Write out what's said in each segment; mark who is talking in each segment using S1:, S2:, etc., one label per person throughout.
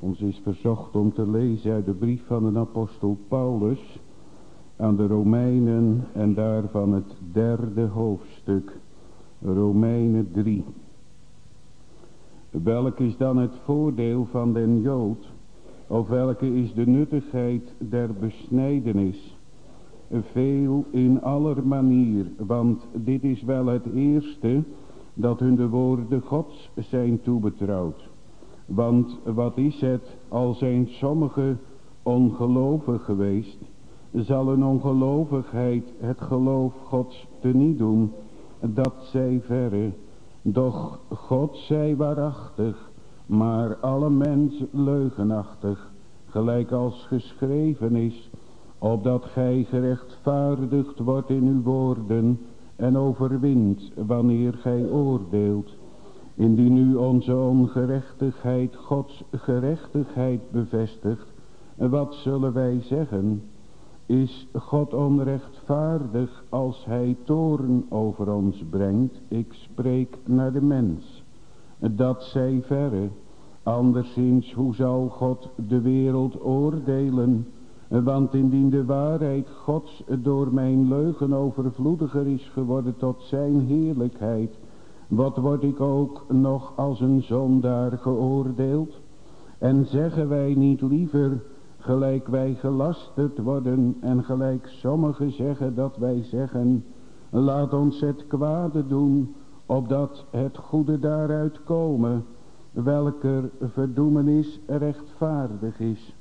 S1: Ons is verzocht om te lezen uit de brief van de apostel Paulus aan de Romeinen en daarvan het derde hoofdstuk, Romeinen 3. Welk is dan het voordeel van den Jood, of welke is de nuttigheid der besnijdenis? Veel in aller manier, want dit is wel het eerste dat hun de woorden gods zijn toebetrouwd. Want wat is het, al zijn sommigen ongelovig geweest, zal een ongelovigheid het geloof gods teniet doen, dat zij verre. Doch God zij waarachtig, maar alle mens leugenachtig, gelijk als geschreven is, opdat gij gerechtvaardigd wordt in uw woorden en overwint wanneer gij oordeelt. Indien nu onze ongerechtigheid Gods gerechtigheid bevestigt, wat zullen wij zeggen? Is God onrechtvaardig als hij toren over ons brengt? Ik spreek naar de mens. Dat zij verre. Anderszins, hoe zal God de wereld oordelen? Want indien de waarheid Gods door mijn leugen overvloediger is geworden tot zijn heerlijkheid, wat word ik ook nog als een zondaar geoordeeld? En zeggen wij niet liever, gelijk wij gelasterd worden en gelijk sommigen zeggen dat wij zeggen, laat ons het kwade doen, opdat het goede daaruit komen, welker verdoemenis rechtvaardig is.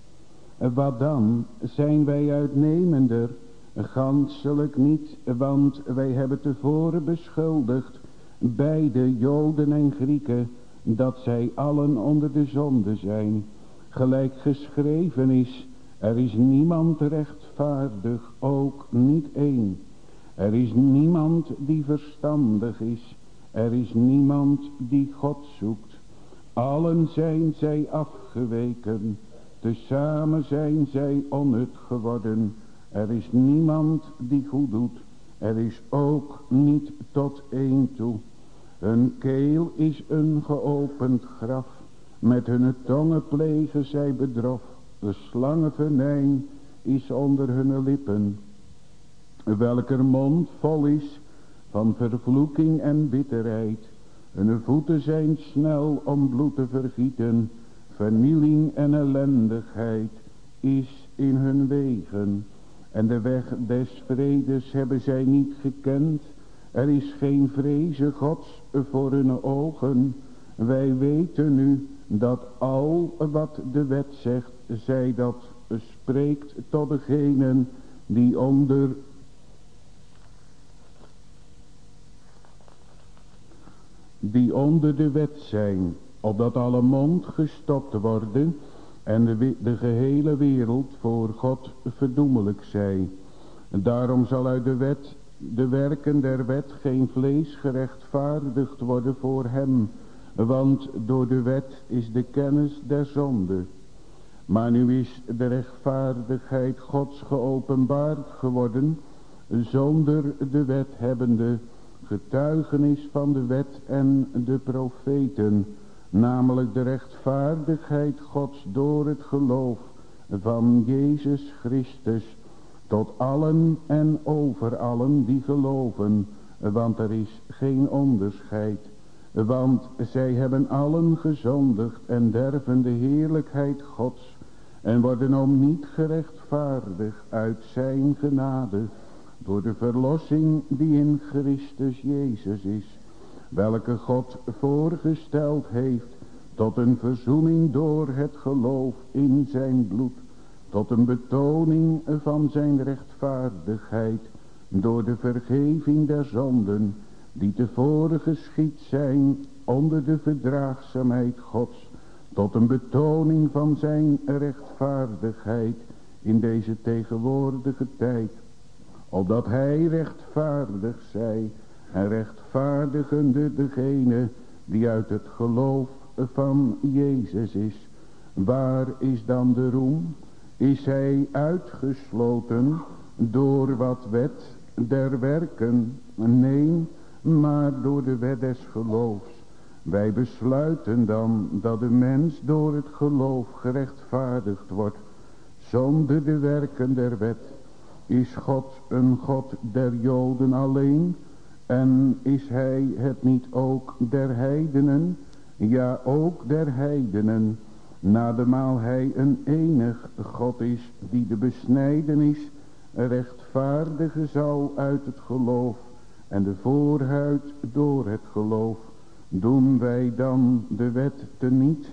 S1: Wat dan? Zijn wij uitnemender? Ganselijk niet, want wij hebben tevoren beschuldigd, beide Joden en Grieken, dat zij allen onder de zonde zijn. Gelijk geschreven is, er is niemand rechtvaardig, ook niet één. Er is niemand die verstandig is, er is niemand die God zoekt. Allen zijn zij afgeweken, Tezamen zijn zij onnut geworden. Er is niemand die goed doet. Er is ook niet tot één toe. Hun keel is een geopend graf. Met hun tongen plegen zij bedrof. De slangenvenijn is onder hun lippen. Welker mond vol is van vervloeking en bitterheid. Hun voeten zijn snel om bloed te vergieten. Vernieling en ellendigheid is in hun wegen. En de weg des vredes hebben zij niet gekend. Er is geen vreze gods voor hun ogen. Wij weten nu dat al wat de wet zegt, zij dat spreekt tot degenen die onder die onder de wet zijn opdat alle mond gestopt worden en de, de gehele wereld voor God verdoemelijk zij. Daarom zal uit de wet, de werken der wet geen vlees gerechtvaardigd worden voor hem, want door de wet is de kennis der zonde. Maar nu is de rechtvaardigheid Gods geopenbaard geworden, zonder de wet hebbende getuigenis van de wet en de profeten, namelijk de rechtvaardigheid Gods door het geloof van Jezus Christus tot allen en over allen die geloven, want er is geen onderscheid. Want zij hebben allen gezondigd en derven de heerlijkheid Gods en worden om niet gerechtvaardigd uit zijn genade door de verlossing die in Christus Jezus is welke God voorgesteld heeft tot een verzoening door het geloof in zijn bloed, tot een betoning van zijn rechtvaardigheid door de vergeving der zonden, die tevoren geschied zijn onder de verdraagzaamheid Gods, tot een betoning van zijn rechtvaardigheid in deze tegenwoordige tijd, opdat hij rechtvaardig zij en rechtvaardigende degene die uit het geloof van Jezus is. Waar is dan de roem? Is hij uitgesloten door wat wet der werken? Nee, maar door de wet des geloofs. Wij besluiten dan dat de mens door het geloof gerechtvaardigd wordt, zonder de werken der wet. Is God een God der Joden alleen, en is hij het niet ook der heidenen, ja ook der heidenen, nademaal hij een enig God is, die de besnijdenis rechtvaardigen zal uit het geloof, en de voorhuid door het geloof. Doen wij dan de wet teniet,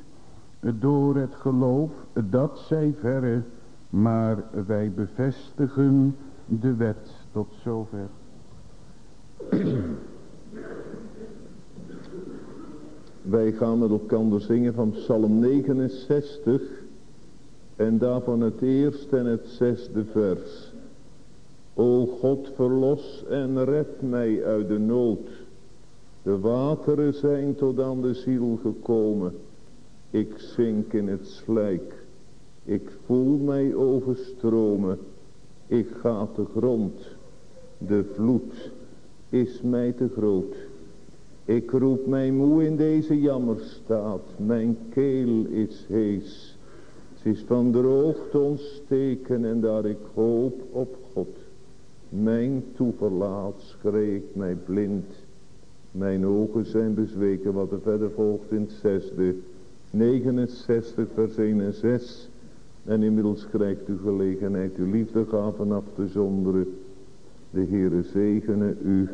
S1: door het geloof, dat zij verre, maar wij bevestigen de wet tot zover.
S2: Wij gaan met elkaar zingen van Psalm 69 en daarvan het eerste en het zesde vers. O God, verlos en red mij uit de nood. De wateren zijn tot aan de ziel gekomen. Ik zink in het slijk. Ik voel mij overstromen. Ik ga te grond. De vloed is mij te groot. Ik roep mij moe in deze jammerstaat. Mijn keel is hees. Het is van droogte ontsteken en daar ik hoop op God. Mijn toeverlaat schreeuwt mij blind. Mijn ogen zijn bezweken wat er verder volgt in het zesde. 69 vers 1 en 6. En inmiddels krijgt u gelegenheid uw liefdegaven af te zonderen. De Heere zegene u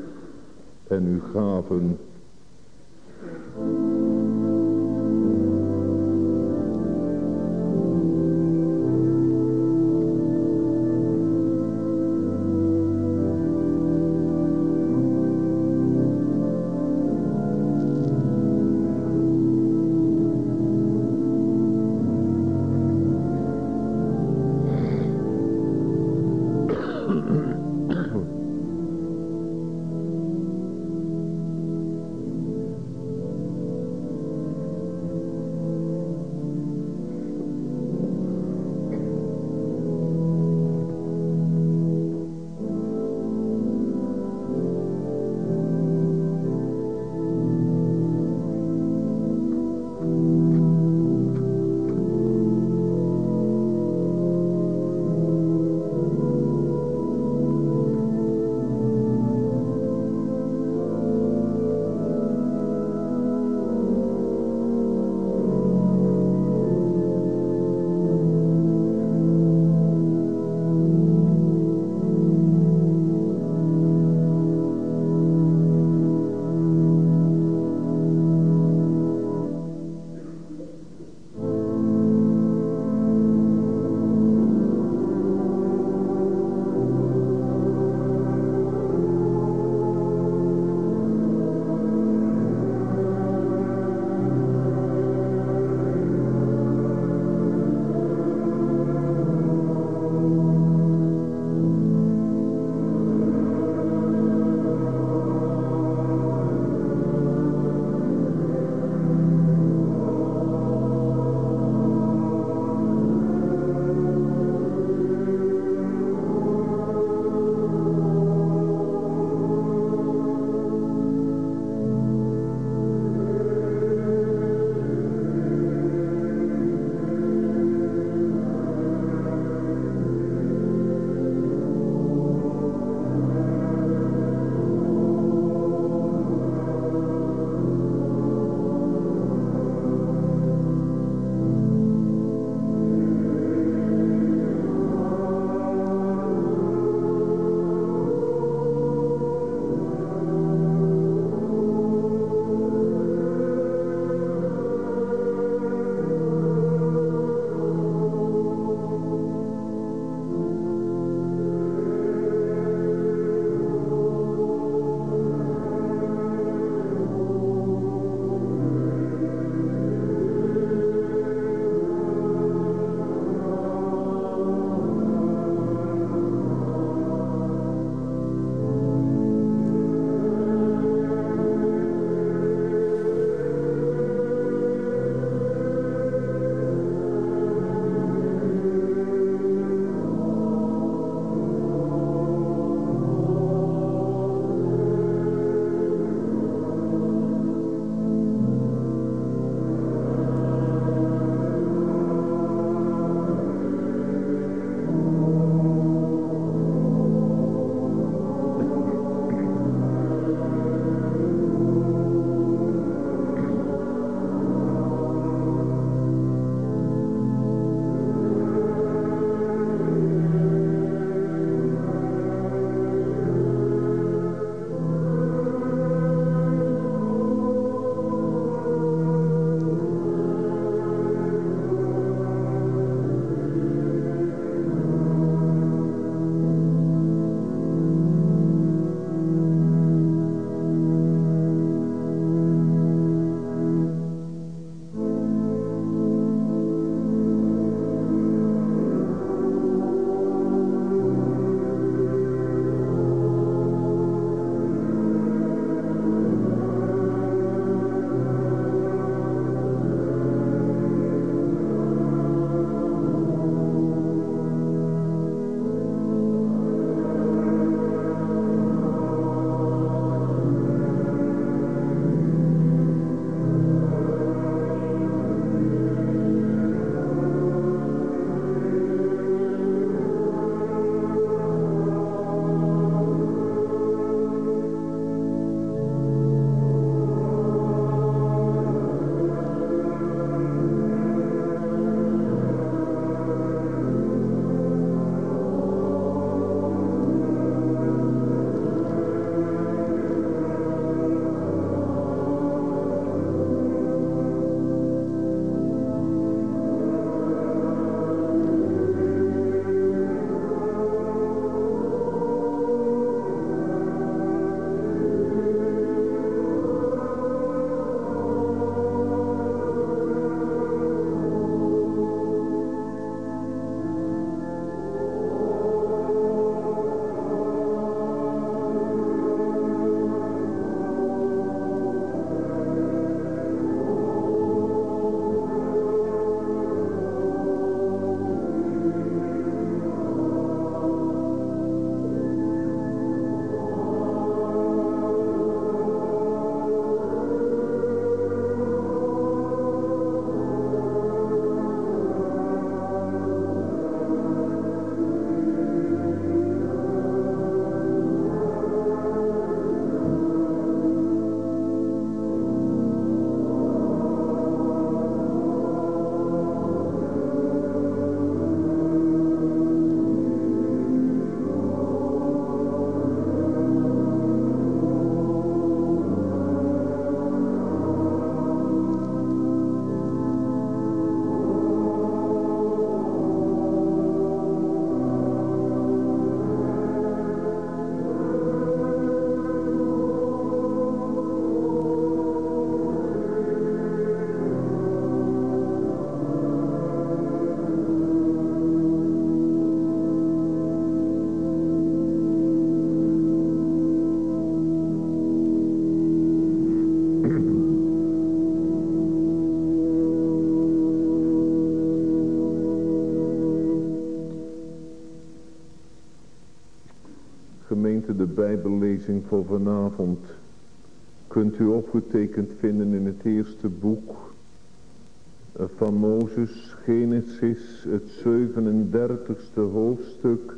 S2: en uw gaven. Thank you. Bijbellezing voor vanavond kunt u opgetekend vinden in het eerste boek van Mozes, Genesis, het 37ste hoofdstuk,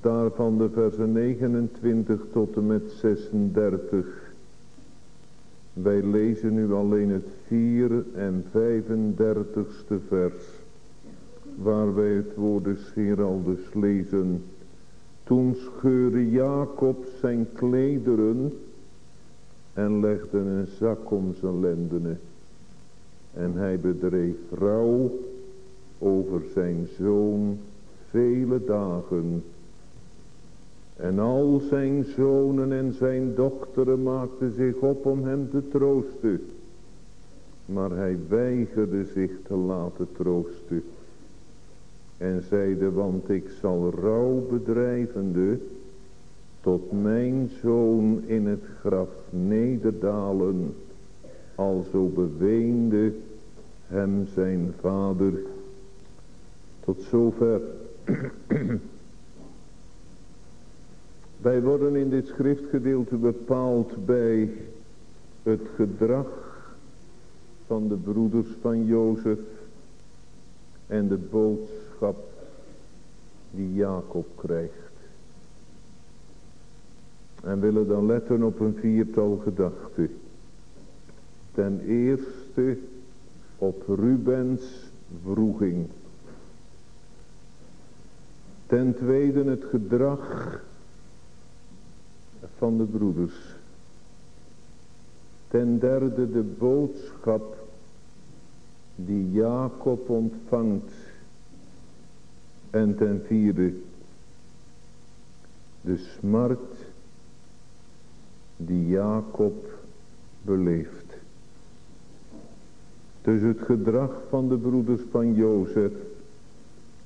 S2: daarvan de versen 29 tot en met 36. Wij lezen nu alleen het 4 en 35ste vers, waar wij het woord des Heer al dus lezen. Toen scheurde Jacob zijn klederen en legde een zak om zijn lendenen. En hij bedreef rouw over zijn zoon vele dagen. En al zijn zonen en zijn dochteren maakten zich op om hem te troosten. Maar hij weigerde zich te laten troosten. En zeide, want ik zal rouw bedrijvende tot mijn zoon in het graf nederdalen. Alzo beweende hem zijn vader. Tot zover. Wij worden in dit schriftgedeelte bepaald bij het gedrag van de broeders van Jozef en de boodschap die Jacob krijgt. En willen dan letten op een viertal gedachten. Ten eerste op Rubens vroeging. Ten tweede het gedrag van de broeders. Ten derde de boodschap die Jacob ontvangt. En ten vierde de smart die Jacob beleeft. Dus het gedrag van de broeders van Jozef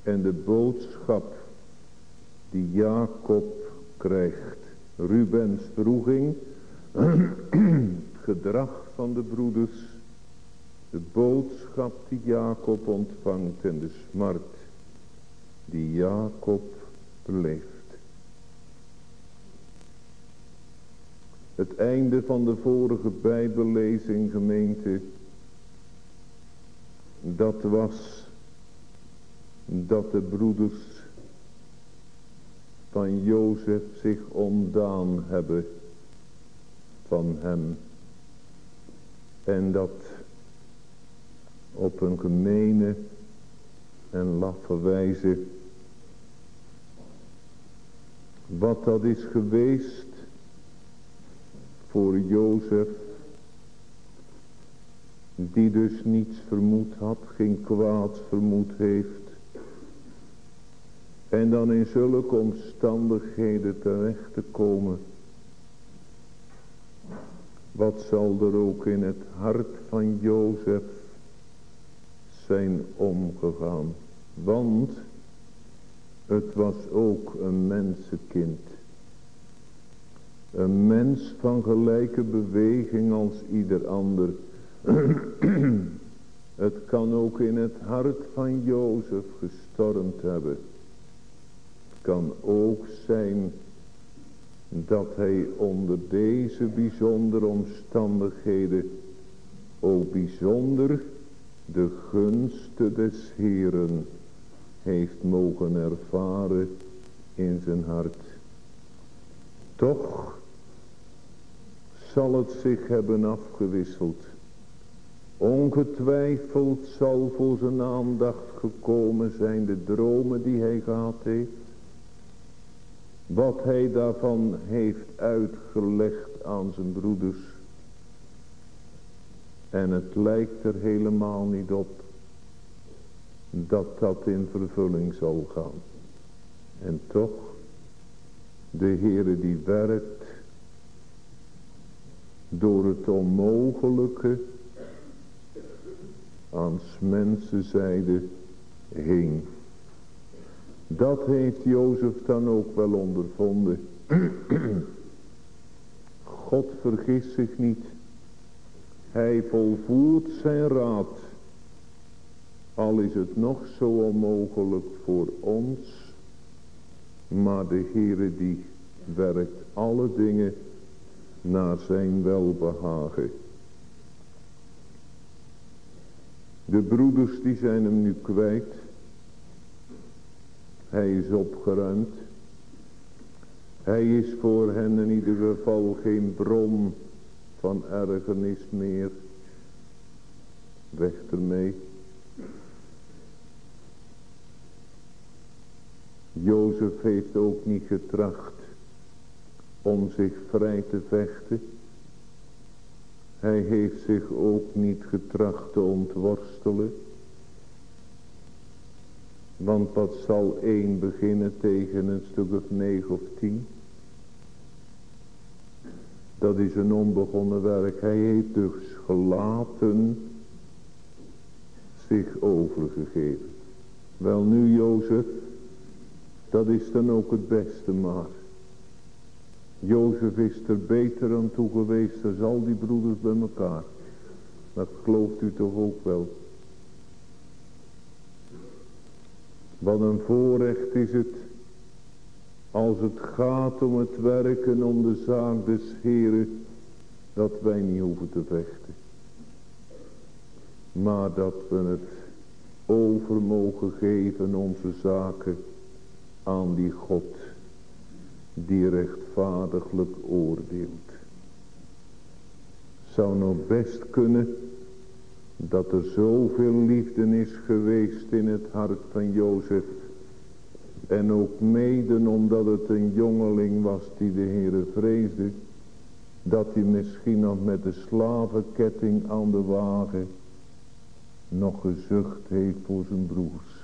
S2: en de boodschap die Jacob krijgt. Rubens vroeging, gedrag van de broeders, de boodschap die Jacob ontvangt en de smart die Jacob beleeft. Het einde van de vorige bijbellezing gemeente dat was dat de broeders van Jozef zich ontdaan hebben van hem. En dat op een gemene en laffe wijze. Wat dat is geweest voor Jozef die dus niets vermoed had, geen kwaad vermoed heeft. En dan in zulke omstandigheden terecht te komen. Wat zal er ook in het hart van Jozef zijn omgegaan. Want het was ook een mensenkind. Een mens van gelijke beweging als ieder ander. Het kan ook in het hart van Jozef gestormd hebben. Het kan ook zijn dat hij onder deze bijzondere omstandigheden ook bijzonder de gunsten des Heeren heeft mogen ervaren in zijn hart. Toch zal het zich hebben afgewisseld Ongetwijfeld zal voor zijn aandacht gekomen zijn de dromen die hij gehad heeft. Wat hij daarvan heeft uitgelegd aan zijn broeders. En het lijkt er helemaal niet op dat dat in vervulling zal gaan. En toch, de Heere die werkt door het onmogelijke aan mensenzijde heen. Dat heeft Jozef dan ook wel ondervonden. God vergist zich niet. Hij volvoert zijn raad. Al is het nog zo onmogelijk voor ons. Maar de Heere die werkt alle dingen naar zijn welbehagen. De broeders die zijn hem nu kwijt. Hij is opgeruimd. Hij is voor hen in ieder geval geen bron van ergernis meer. Weg ermee. Jozef heeft ook niet getracht om zich vrij te vechten. Hij heeft zich ook niet getracht te ontworstelen. Want wat zal één beginnen tegen een stuk of negen of tien? Dat is een onbegonnen werk. Hij heeft dus gelaten zich overgegeven. Wel nu Jozef, dat is dan ook het beste maar. Jozef is er beter aan toe geweest als al die broeders bij elkaar. Dat gelooft u toch ook wel. Wat een voorrecht is het als het gaat om het werken om de zaak des Heren, dat wij niet hoeven te vechten. Maar dat we het over mogen geven onze zaken aan die God die rechtvaardiglijk oordeelt. Zou nou best kunnen dat er zoveel liefde is geweest in het hart van Jozef. En ook mede omdat het een jongeling was die de Heere vreesde. Dat hij misschien nog met de slavenketting aan de wagen nog gezucht heeft voor zijn broers.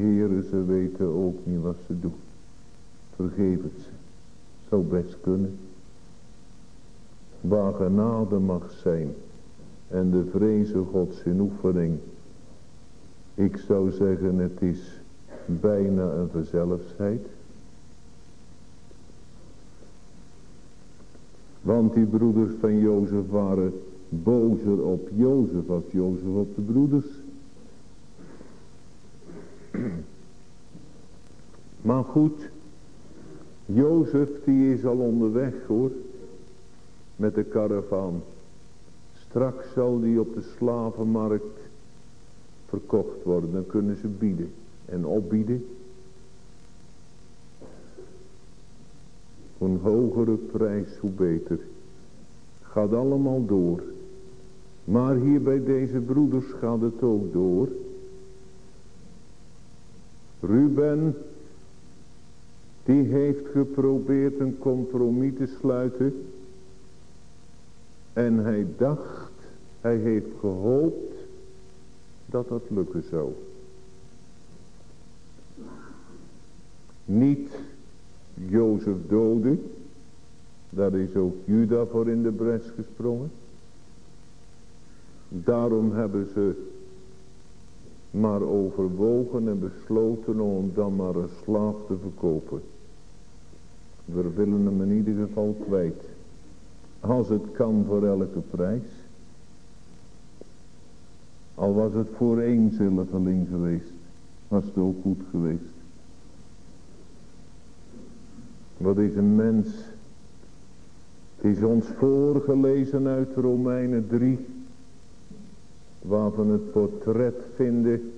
S2: Heren, ze weten ook niet wat ze doen. Vergeef het ze. Zou best kunnen. Waar genade mag zijn. En de vreze gods in oefening. Ik zou zeggen het is bijna een verzelfsheid. Want die broeders van Jozef waren bozer op Jozef als Jozef op de broeders. Maar goed, Jozef die is al onderweg hoor, met de karavaan. Straks zal die op de slavenmarkt verkocht worden, dan kunnen ze bieden en opbieden. Hoe een hogere prijs, hoe beter. Gaat allemaal door. Maar hier bij deze broeders gaat het ook door. Ruben, die heeft geprobeerd een compromis te sluiten. En hij dacht, hij heeft gehoopt dat dat lukken zou. Niet Jozef doden, daar is ook Juda voor in de bres gesprongen. Daarom hebben ze maar overwogen en besloten om dan maar een slaaf te verkopen. We willen hem in ieder geval kwijt. Als het kan voor elke prijs. Al was het voor één zilverling geweest. Was het ook goed geweest. Wat is een mens. Het is ons voorgelezen uit Romeinen 3 waarvan het portret vinden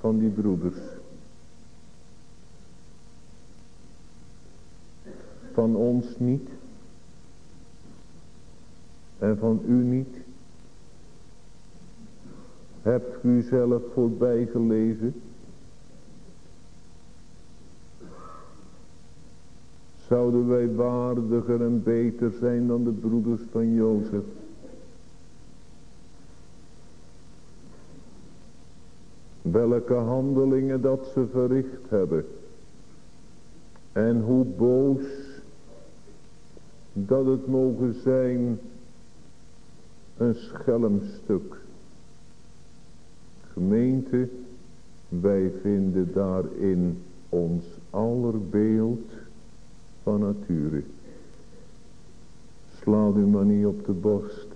S2: van die broeders. Van ons niet. En van u niet. Hebt u zelf voorbij gelezen? Zouden wij waardiger en beter zijn dan de broeders van Jozef? Welke handelingen dat ze verricht hebben. En hoe boos dat het mogen zijn een schelmstuk. Gemeente, wij vinden daarin ons allerbeeld van nature. Sla u maar niet op de borst.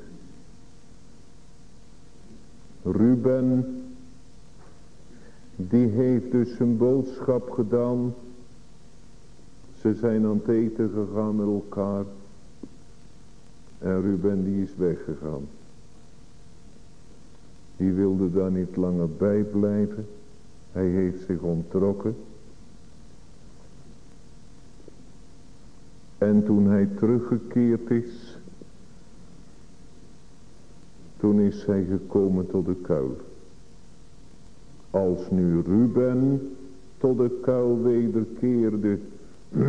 S2: Ruben die heeft dus zijn boodschap gedaan. Ze zijn aan het eten gegaan met elkaar. En Ruben die is weggegaan. Die wilde daar niet langer bij blijven. Hij heeft zich ontrokken. En toen hij teruggekeerd is, toen is hij gekomen tot de kuil. Als nu Ruben tot de kuil wederkeerde,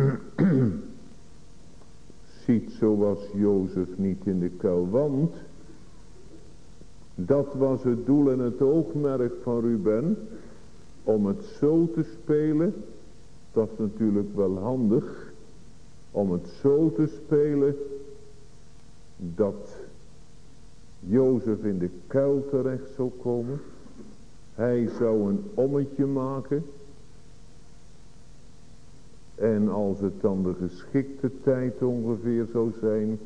S2: ziet zoals Jozef niet in de kuil, want dat was het doel en het oogmerk van Ruben, om het zo te spelen, dat is natuurlijk wel handig, om het zo te spelen, dat Jozef in de kuil terecht zou komen. Hij zou een ommetje maken. En als het dan de geschikte tijd ongeveer zou zijn,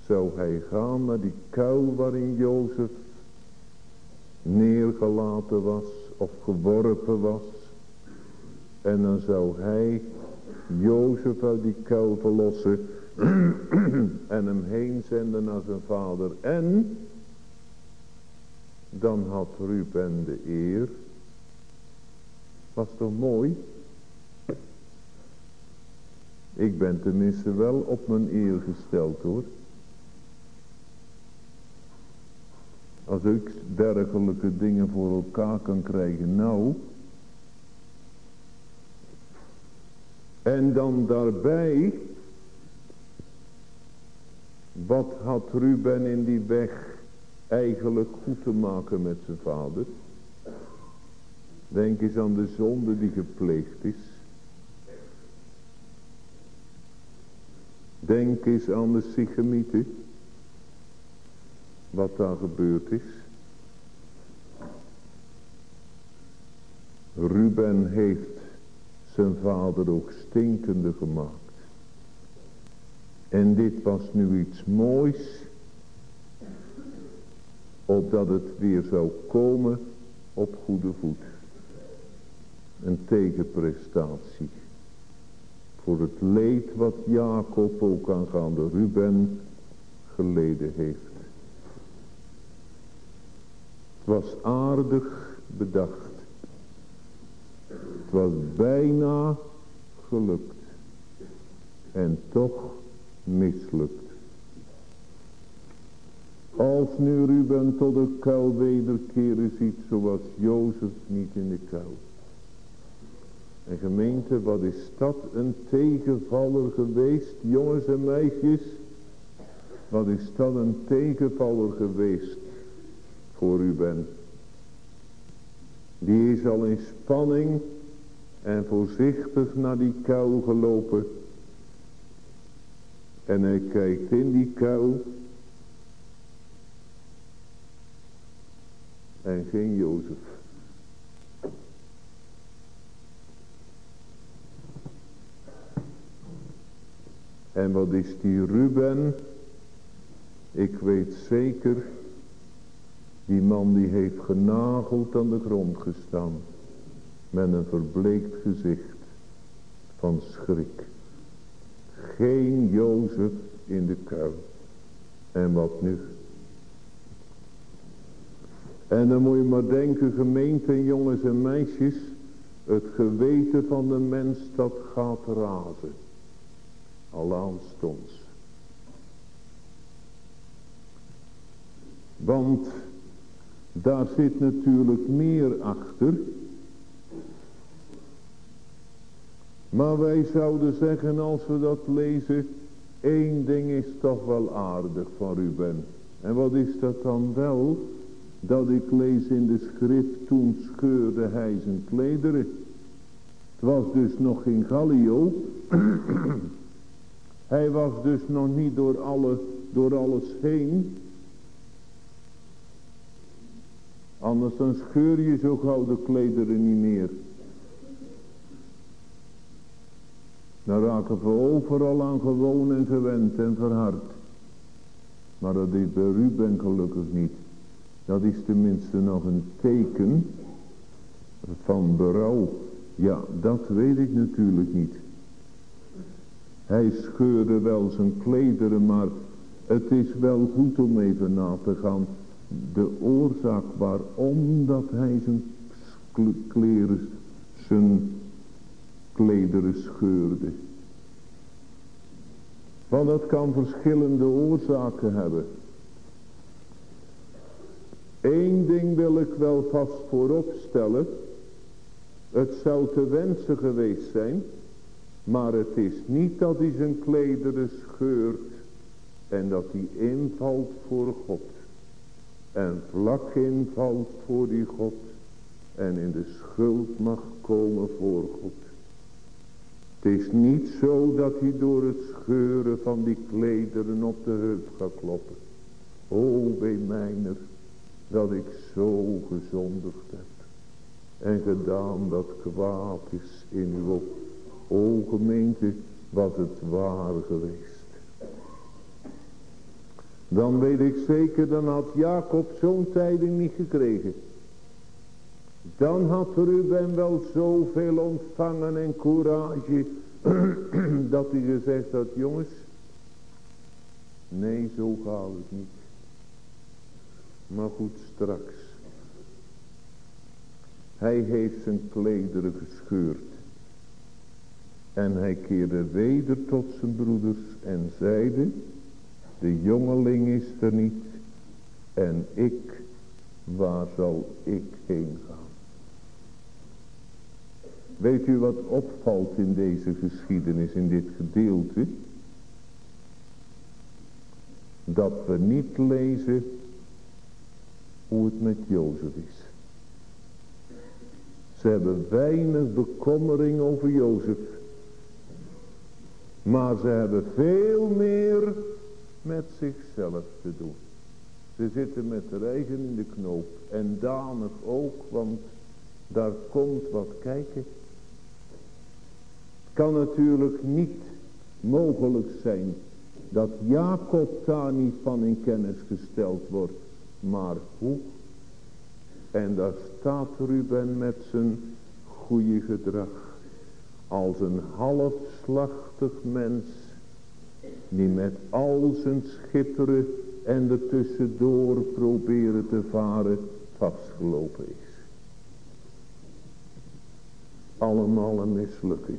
S2: zou hij gaan naar die kuil waarin Jozef neergelaten was of geworpen was. En dan zou hij Jozef uit die kuil verlossen en hem heen zenden naar zijn vader. En dan had Ruben de eer. Was toch mooi? Ik ben tenminste wel op mijn eer gesteld hoor. Als ik dergelijke dingen voor elkaar kan krijgen, nou. En dan daarbij wat had Ruben in die weg eigenlijk goed te maken met zijn vader? Denk eens aan de zonde die gepleegd is. Denk eens aan de Sichemieten. Wat daar gebeurd is. Ruben heeft zijn vader ook stinkende gemaakt. En dit was nu iets moois. Opdat het weer zou komen op goede voet. Een tegenprestatie. Voor het leed wat Jacob ook aangaande Ruben geleden heeft. Het was aardig bedacht. Het was bijna gelukt. En toch mislukt. Als nu Ruben tot de kuil wederkeren ziet, zoals Jozef niet in de kuil. En gemeente, wat is dat een tegenvaller geweest, jongens en meisjes? Wat is dat een tegenvaller geweest voor Ruben? Die is al in spanning en voorzichtig naar die kuil gelopen. En hij kijkt in die kuil. En geen Jozef. En wat is die Ruben? Ik weet zeker, die man die heeft genageld aan de grond gestaan. Met een verbleekt gezicht van schrik. Geen Jozef in de kuil. En wat nu? En dan moet je maar denken, gemeente, jongens en meisjes. Het geweten van de mens dat gaat razen. Al aanstonds. Want daar zit natuurlijk meer achter Maar wij zouden zeggen als we dat lezen, één ding is toch wel aardig van Ruben. En wat is dat dan wel? Dat ik lees in de schrift, toen scheurde hij zijn klederen. Het was dus nog geen Gallio. hij was dus nog niet door, alle, door alles heen. Anders dan scheur je zo gauw de klederen niet meer. Dan raken we overal aan gewoon en gewend en verhard. Maar dat is bij Ruben gelukkig niet. Dat is tenminste nog een teken van berouw. Ja, dat weet ik natuurlijk niet. Hij scheurde wel zijn klederen, maar het is wel goed om even na te gaan. De oorzaak waarom dat hij zijn kleren, zijn klederen scheurde. Want dat kan verschillende oorzaken hebben. Eén ding wil ik wel vast voorop stellen. Het zou te wensen geweest zijn. Maar het is niet dat hij zijn klederen scheurt. En dat hij invalt voor God. En vlak invalt voor die God. En in de schuld mag komen voor God. Het is niet zo dat hij door het scheuren van die klederen op de heup gaat kloppen. O, wee mijner, dat ik zo gezondigd heb. En gedaan dat kwaad is in uw op. O gemeente, wat het waar geweest. Dan weet ik zeker, dan had Jacob zo'n tijding niet gekregen. Dan had Ruben wel zoveel ontvangen en courage. dat hij gezegd had, jongens. Nee, zo gaat het niet. Maar goed, straks. Hij heeft zijn klederen gescheurd. En hij keerde weder tot zijn broeders en zeide. De jongeling is er niet. En ik, waar zal ik heen gaan? Weet u wat opvalt in deze geschiedenis, in dit gedeelte? Dat we niet lezen hoe het met Jozef is. Ze hebben weinig bekommering over Jozef. Maar ze hebben veel meer met zichzelf te doen. Ze zitten met de eigen in de knoop. En danig ook, want daar komt wat kijken kan natuurlijk niet mogelijk zijn dat Jacob daar niet van in kennis gesteld wordt. Maar hoe? En daar staat Ruben met zijn goede gedrag. Als een halfslachtig mens. Die met al zijn schipperen en er tussendoor proberen te varen vastgelopen is. Allemaal een mislukking.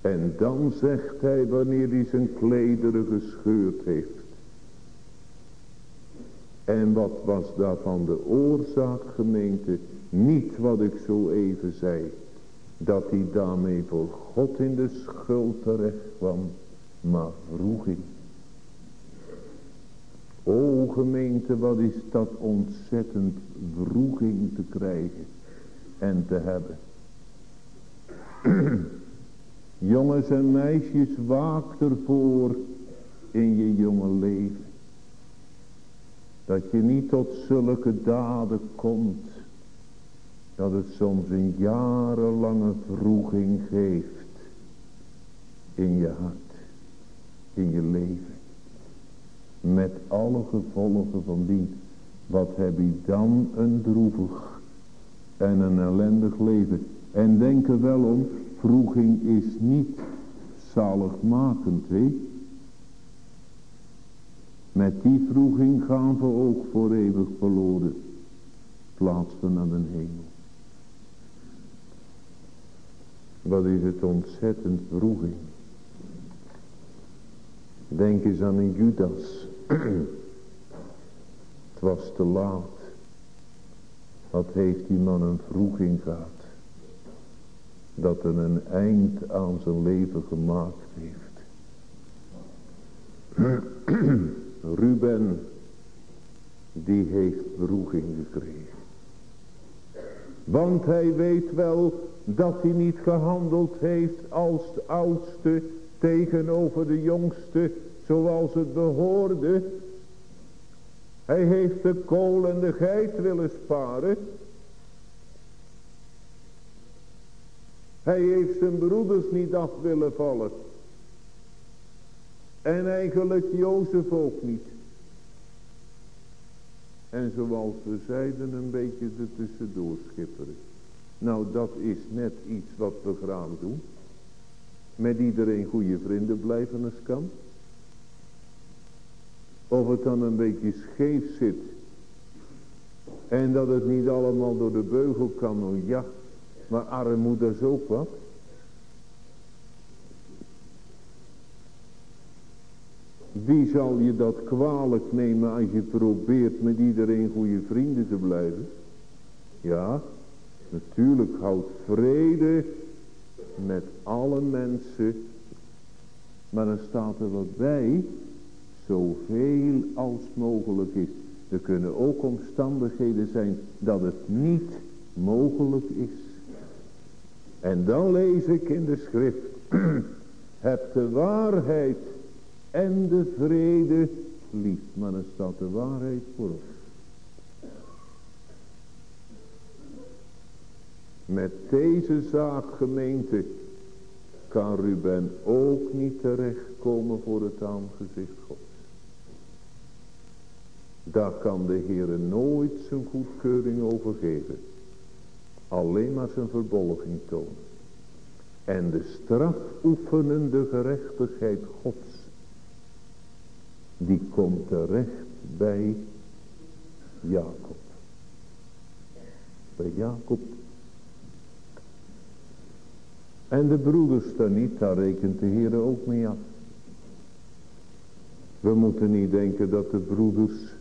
S2: En dan zegt hij wanneer hij zijn klederen gescheurd heeft. En wat was daarvan de oorzaak gemeente? Niet wat ik zo even zei. Dat hij daarmee voor God in de schuld terecht kwam. Maar vroeging. O gemeente wat is dat ontzettend vroeging te krijgen. En te hebben. Jongens en meisjes, waak ervoor in je jonge leven. Dat je niet tot zulke daden komt. Dat het soms een jarenlange vroeging geeft. In je hart. In je leven. Met alle gevolgen van die. Wat heb je dan een droevig en een ellendig leven. En denk er wel om vroeging is niet zaligmakend, hè? Met die vroeging gaan we ook voor eeuwig verloren. Plaatsen naar de hemel. Wat is het ontzettend vroeging. Denk eens aan een Judas. het was te laat. Wat heeft die man een vroeging gehad dat er een eind aan zijn leven gemaakt heeft. Ruben, die heeft vroeging gekregen. Want hij weet wel dat hij niet gehandeld heeft als de oudste tegenover de jongste zoals het behoorde. Hij heeft de kool en de geit willen sparen. Hij heeft zijn broeders niet af willen vallen. En eigenlijk Jozef ook niet. En zoals we zeiden een beetje er tussendoor schipperen. Nou dat is net iets wat we graag doen. met iedereen goede vrienden blijven als kan. Of het dan een beetje scheef zit. En dat het niet allemaal door de beugel kan. Oh ja, maar armoede is ook wat. Wie zal je dat kwalijk nemen als je probeert met iedereen goede vrienden te blijven? Ja, natuurlijk houdt vrede met alle mensen. Maar dan staat er wat bij, zoveel als mogelijk is. Er kunnen ook omstandigheden zijn dat het niet mogelijk is. En dan lees ik in de schrift, heb de waarheid en de vrede lief. Maar dan staat de waarheid voorop. Met deze zaak gemeente kan Ruben ook niet terechtkomen voor het aangezicht Gods. Daar kan de Heer nooit zijn goedkeuring over geven. Alleen maar zijn verbolging tonen. En de strafoefenende gerechtigheid Gods die komt terecht bij Jacob. Bij Jacob. En de broeders dan niet, daar rekent de Heer ook mee af. We moeten niet denken dat de broeders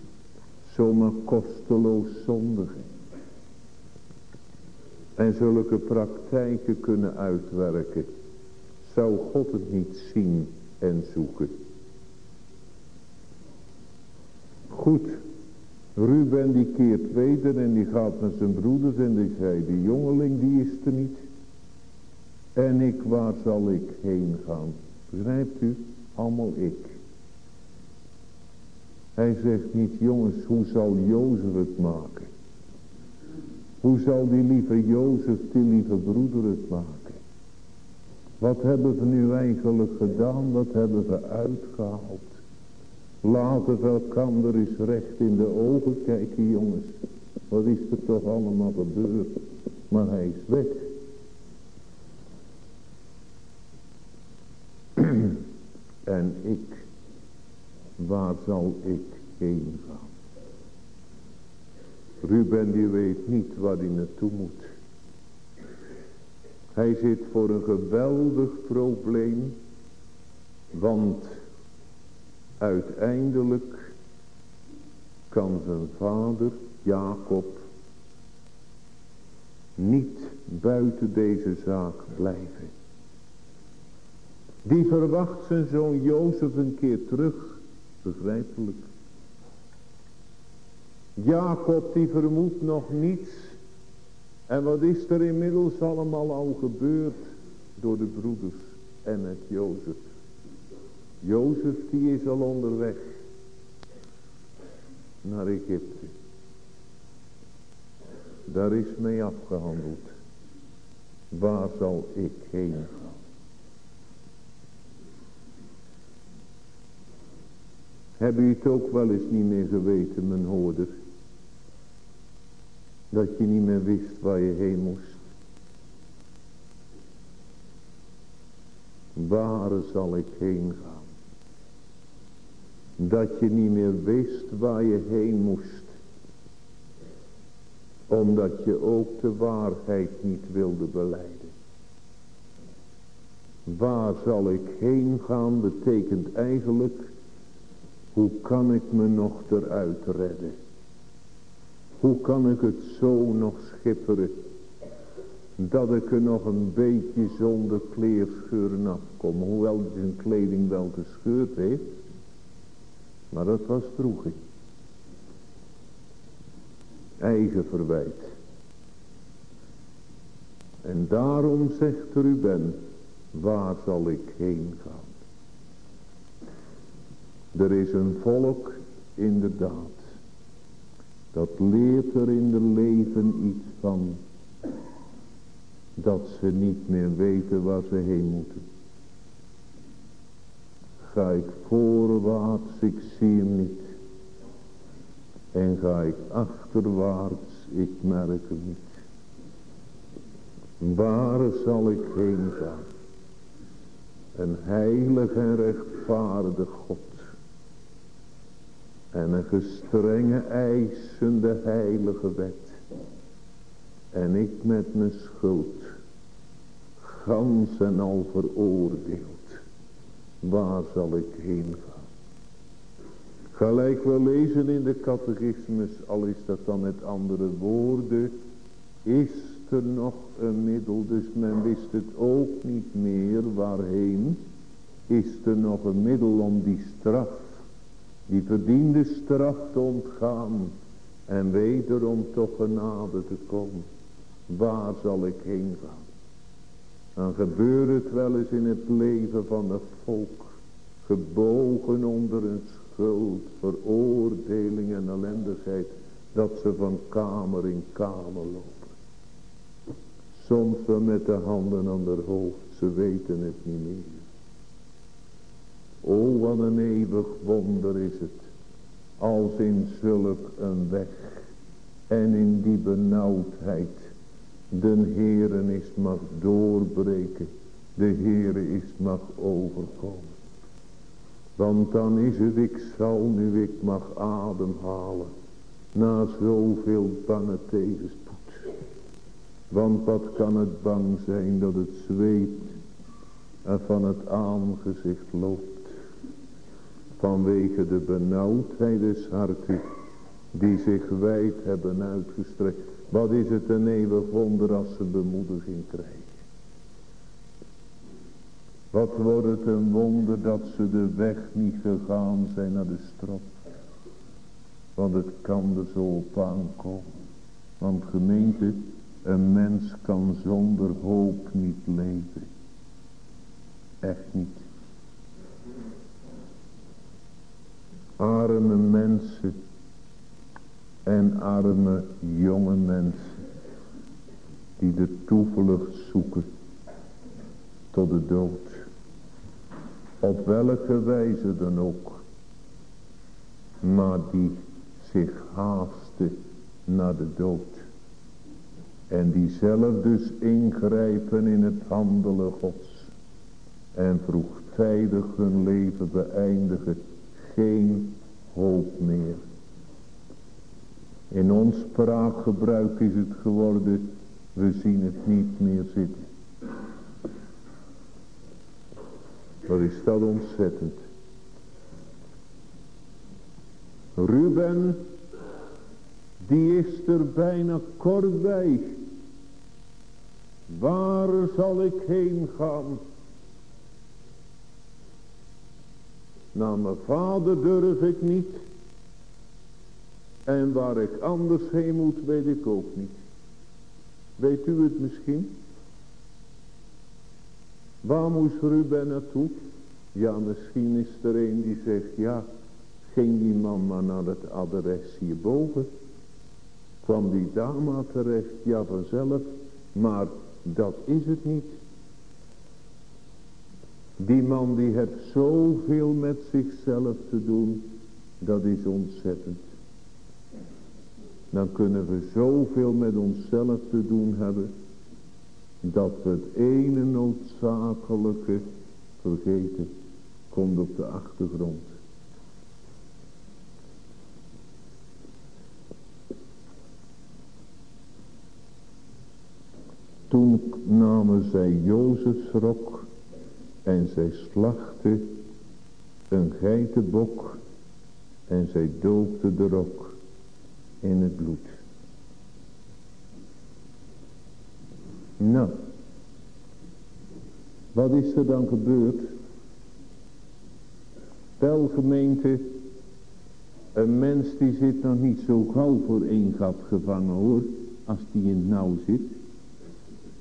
S2: zomaar kosteloos zondigen. En zulke praktijken kunnen uitwerken. Zou God het niet zien en zoeken. Goed, Ruben die keert weder en die gaat naar zijn broeders en die zei, die jongeling die is er niet. En ik, waar zal ik heen gaan? Begrijpt u? Allemaal ik. Hij zegt niet, jongens, hoe zal Jozef het maken? Hoe zal die lieve Jozef, die lieve broeder het maken? Wat hebben we nu eigenlijk gedaan? Wat hebben we uitgehaald? Laten we elkander eens recht in de ogen kijken jongens. Wat is er toch allemaal gebeurd. Maar hij is weg. en ik, waar zal ik heen gaan? Ruben die weet niet waar hij naartoe moet. Hij zit voor een geweldig probleem. Want Uiteindelijk kan zijn vader Jacob niet buiten deze zaak blijven. Die verwacht zijn zoon Jozef een keer terug, begrijpelijk. Jacob die vermoedt nog niets. En wat is er inmiddels allemaal al gebeurd door de broeders en met Jozef. Jozef die is al onderweg naar Egypte. Daar is mee afgehandeld. Waar zal ik heen gaan? Heb je het ook wel eens niet meer geweten, mijn hoorder? Dat je niet meer wist waar je heen moest. Waar zal ik heen gaan? Dat je niet meer wist waar je heen moest. Omdat je ook de waarheid niet wilde beleiden. Waar zal ik heen gaan betekent eigenlijk, hoe kan ik me nog eruit redden? Hoe kan ik het zo nog schipperen, dat ik er nog een beetje zonder kleerscheuren afkom, hoewel zijn kleding wel gescheurd heeft. Maar dat was vroeger. Eigen verwijt. En daarom zegt Ruben, waar zal ik heen gaan? Er is een volk, inderdaad, dat leert er in de leven iets van, dat ze niet meer weten waar ze heen moeten ga ik voorwaarts, ik zie hem niet. En ga ik achterwaarts, ik merk hem niet. Waar zal ik heen gaan? Een heilig en rechtvaardig God. En een gestrenge eisende heilige wet. En ik met mijn schuld. Gans en al veroordeeld. Waar zal ik heen gaan? Gelijk we lezen in de catechismus, al is dat dan met andere woorden, is er nog een middel, dus men wist het ook niet meer waarheen, is er nog een middel om die straf, die verdiende straf te ontgaan en wederom toch genade te komen. Waar zal ik heen gaan? Dan gebeurt het wel eens in het leven van het volk, gebogen onder een schuld, veroordeling en ellendigheid, dat ze van kamer in kamer lopen. Soms wel met de handen aan haar hoofd, ze weten het niet meer. O, wat een eeuwig wonder is het, als in zulk een weg en in die benauwdheid de Heere is mag doorbreken, de Heere is mag overkomen. Want dan is het, ik zal nu, ik mag ademhalen. Na zoveel bange tegenspoed. Want wat kan het bang zijn dat het zweet van het aangezicht loopt. Vanwege de benauwdheid des harten die zich wijd hebben uitgestrekt. Wat is het een eeuwig wonder als ze bemoediging krijgen. Wat wordt het een wonder dat ze de weg niet gegaan zijn naar de strop. Want het kan er zo op aankomen. Want gemeente, een mens kan zonder hoop niet leven. Echt niet. Arme mensen en arme jonge mensen die de toevlucht zoeken tot de dood. Op welke wijze dan ook. Maar die zich haasten naar de dood. En die zelf dus ingrijpen in het handelen gods. En vroegtijdig hun leven beëindigen. Geen hoop meer. In ons spraakgebruik is het geworden. We zien het niet meer zitten. Wat is dat ontzettend. Ruben, die is er bijna kort bij. Waar zal ik heen gaan? Naar mijn vader durf ik niet. En waar ik anders heen moet, weet ik ook niet. Weet u het misschien? Waar moest Ruben naartoe? Ja, misschien is er een die zegt, ja, ging die man maar naar het adres hierboven. Kwam die dame terecht, ja vanzelf, maar dat is het niet. Die man die heeft zoveel met zichzelf te doen, dat is ontzettend. Dan kunnen we zoveel met onszelf te doen hebben, dat het ene noodzakelijke vergeten komt op de achtergrond. Toen namen zij Jozefs rok en zij slachten een geitenbok en zij doopte de rok in het bloed. Nou, wat is er dan gebeurd? Wel gemeente, een mens die zit nog niet zo gauw voor één gat gevangen hoor, als die in nauw zit.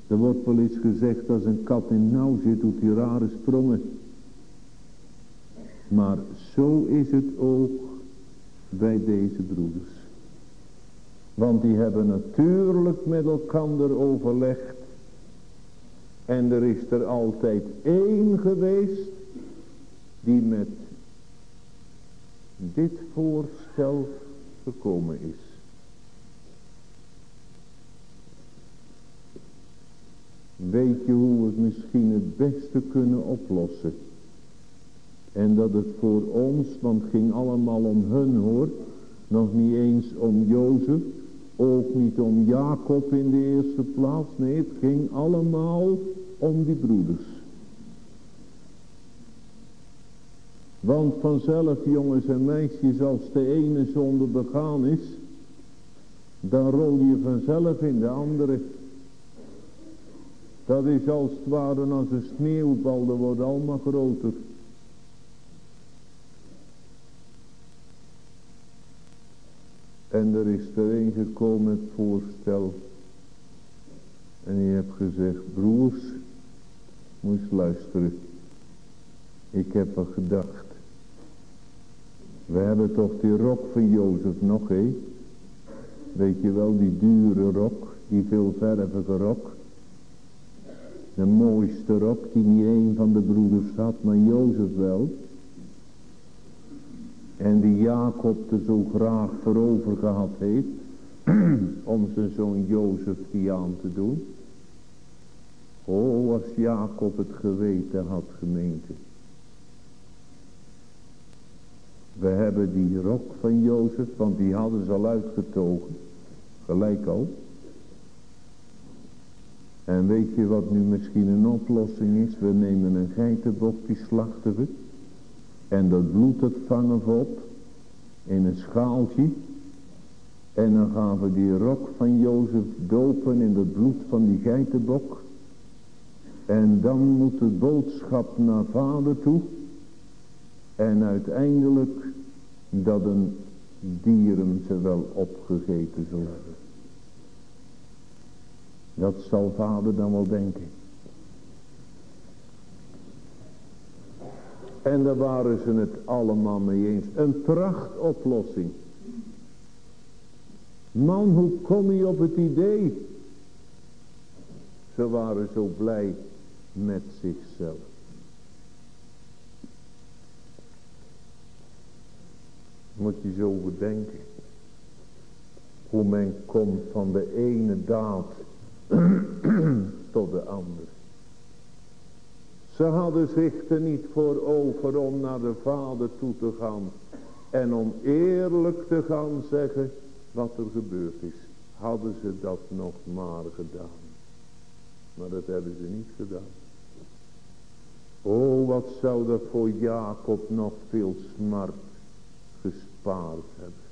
S2: Er wordt wel eens gezegd, als een kat in nauw zit, doet hij rare sprongen. Maar zo is het ook bij deze broeders. Want die hebben natuurlijk met elkaar overlegd. En er is er altijd één geweest die met dit voorstel gekomen is. weet je hoe we het misschien het beste kunnen oplossen. En dat het voor ons, want het ging allemaal om hun hoor, nog niet eens om Jozef, ook niet om Jacob in de eerste plaats. Nee, het ging allemaal om die broeders. Want vanzelf, jongens en meisjes, als de ene zonde begaan is, dan rol je vanzelf in de andere. Dat is als het ware als een sneeuwbal, dat wordt allemaal groter. En er is er een gekomen het voorstel. En je hebt gezegd, broers, moest luisteren. Ik heb er gedacht. We hebben toch die rok van Jozef nog, hé? Weet je wel, die dure rok, die veelvervige rok. De mooiste rok die niet een van de broeders had, maar Jozef wel. En die Jacob er zo graag voor over gehad heeft. om zijn zoon Jozef die aan te doen. Oh, als Jacob het geweten had gemeente. We hebben die rok van Jozef, want die hadden ze al uitgetogen. Gelijk al. En weet je wat nu misschien een oplossing is? We nemen een geitenbok, die slachten we. En dat bloed dat vangen we op. In een schaaltje. En dan gaan we die rok van Jozef dopen in het bloed van die geitenbok. En dan moet de boodschap naar vader toe. En uiteindelijk dat een dieren ze wel opgegeten zullen hebben. Dat zal vader dan wel denken. En daar waren ze het allemaal mee eens. Een prachtoplossing. Man, hoe kom je op het idee? Ze waren zo blij met zichzelf. Moet je zo bedenken. Hoe men komt van de ene daad tot de andere. Ze hadden zich er niet voor over om naar de vader toe te gaan. En om eerlijk te gaan zeggen wat er gebeurd is. Hadden ze dat nog maar gedaan. Maar dat hebben ze niet gedaan. Oh, wat zou dat voor Jacob nog veel smart gespaard hebben.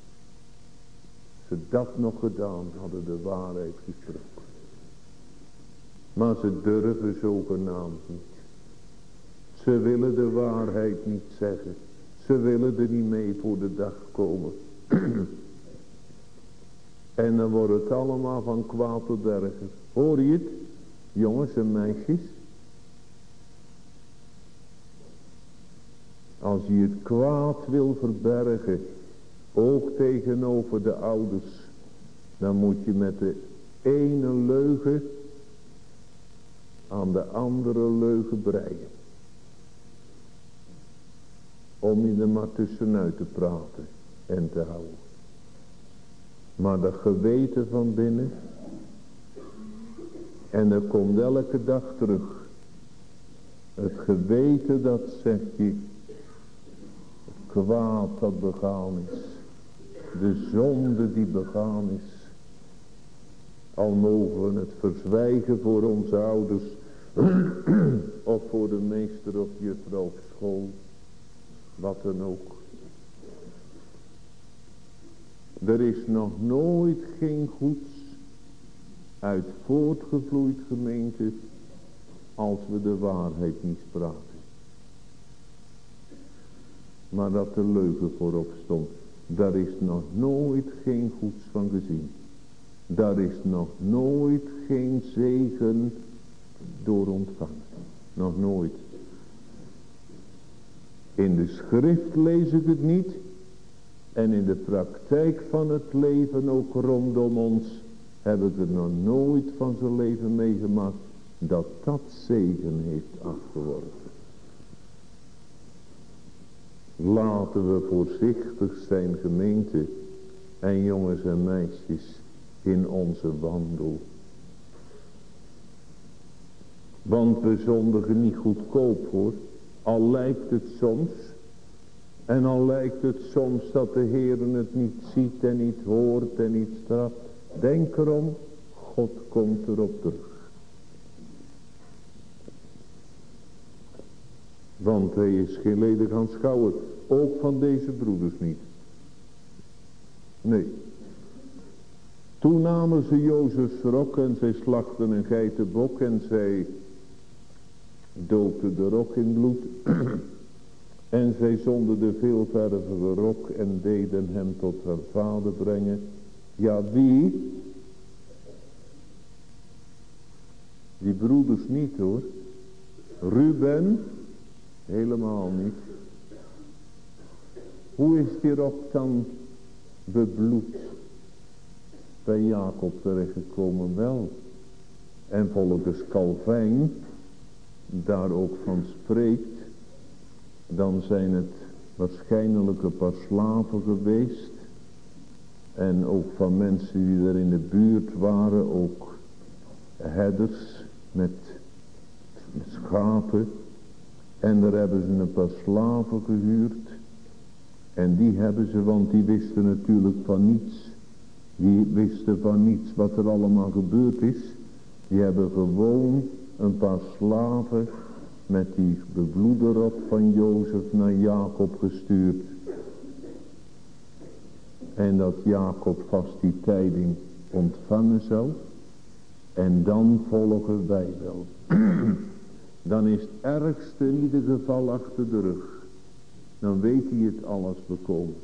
S2: Ze dat nog gedaan hadden de waarheid gesproken. Maar ze durven zogenaamd niet. Ze willen de waarheid niet zeggen. Ze willen er niet mee voor de dag komen. en dan wordt het allemaal van kwaad tot erger. Hoor je het? Jongens en meisjes. Als je het kwaad wil verbergen. Ook tegenover de ouders. Dan moet je met de ene leugen aan de andere leugen breien. Om je er maar tussenuit te praten en te houden. Maar dat geweten van binnen. En dat komt elke dag terug. Het geweten dat zegt je. Het kwaad dat begaan is. De zonde die begaan is. Al mogen we het verzwijgen voor onze ouders. of voor de meester of juffrouw op school. Wat dan ook. Er is nog nooit geen goeds uit voortgevloeid gemeente als we de waarheid niet spraken. Maar dat de leugen voorop stond. Daar is nog nooit geen goeds van gezien. Daar is nog nooit geen zegen door ontvangen. Nog nooit. In de schrift lees ik het niet. En in de praktijk van het leven ook rondom ons heb ik nog nooit van zijn leven meegemaakt dat dat zegen heeft afgeworpen. Laten we voorzichtig zijn gemeente en jongens en meisjes in onze wandel. Want we zondigen niet goedkoop hoor. Al lijkt het soms. En al lijkt het soms dat de Heer het niet ziet en niet hoort en niet straft. Denk erom, God komt erop terug. Want hij is geen ledig aanschouwer. Ook van deze broeders niet. Nee. Toen namen ze Jozefs rok en zij slachten een geitenbok en zij doopten de rok in bloed. en zij zonden de veelvervige rok en deden hem tot haar vader brengen. Ja, wie? Die broeders niet hoor. Ruben, helemaal niet. Hoe is die rok dan bebloed bij Jacob terechtgekomen? Wel. En volgens Calvijn daar ook van spreekt, dan zijn het waarschijnlijk een paar slaven geweest. En ook van mensen die er in de buurt waren, ook herders met, schapen. En daar hebben ze een paar slaven gehuurd. En die hebben ze, want die wisten natuurlijk van niets. Die wisten van niets wat er allemaal gebeurd is. Die hebben gewoon een paar slaven met die bebloede rok van Jozef naar Jacob gestuurd. En dat Jacob vast die tijding ontvangen zou. En dan volgen wij wel. dan is het ergste in ieder geval achter de rug. Dan weet hij het alles bekomen.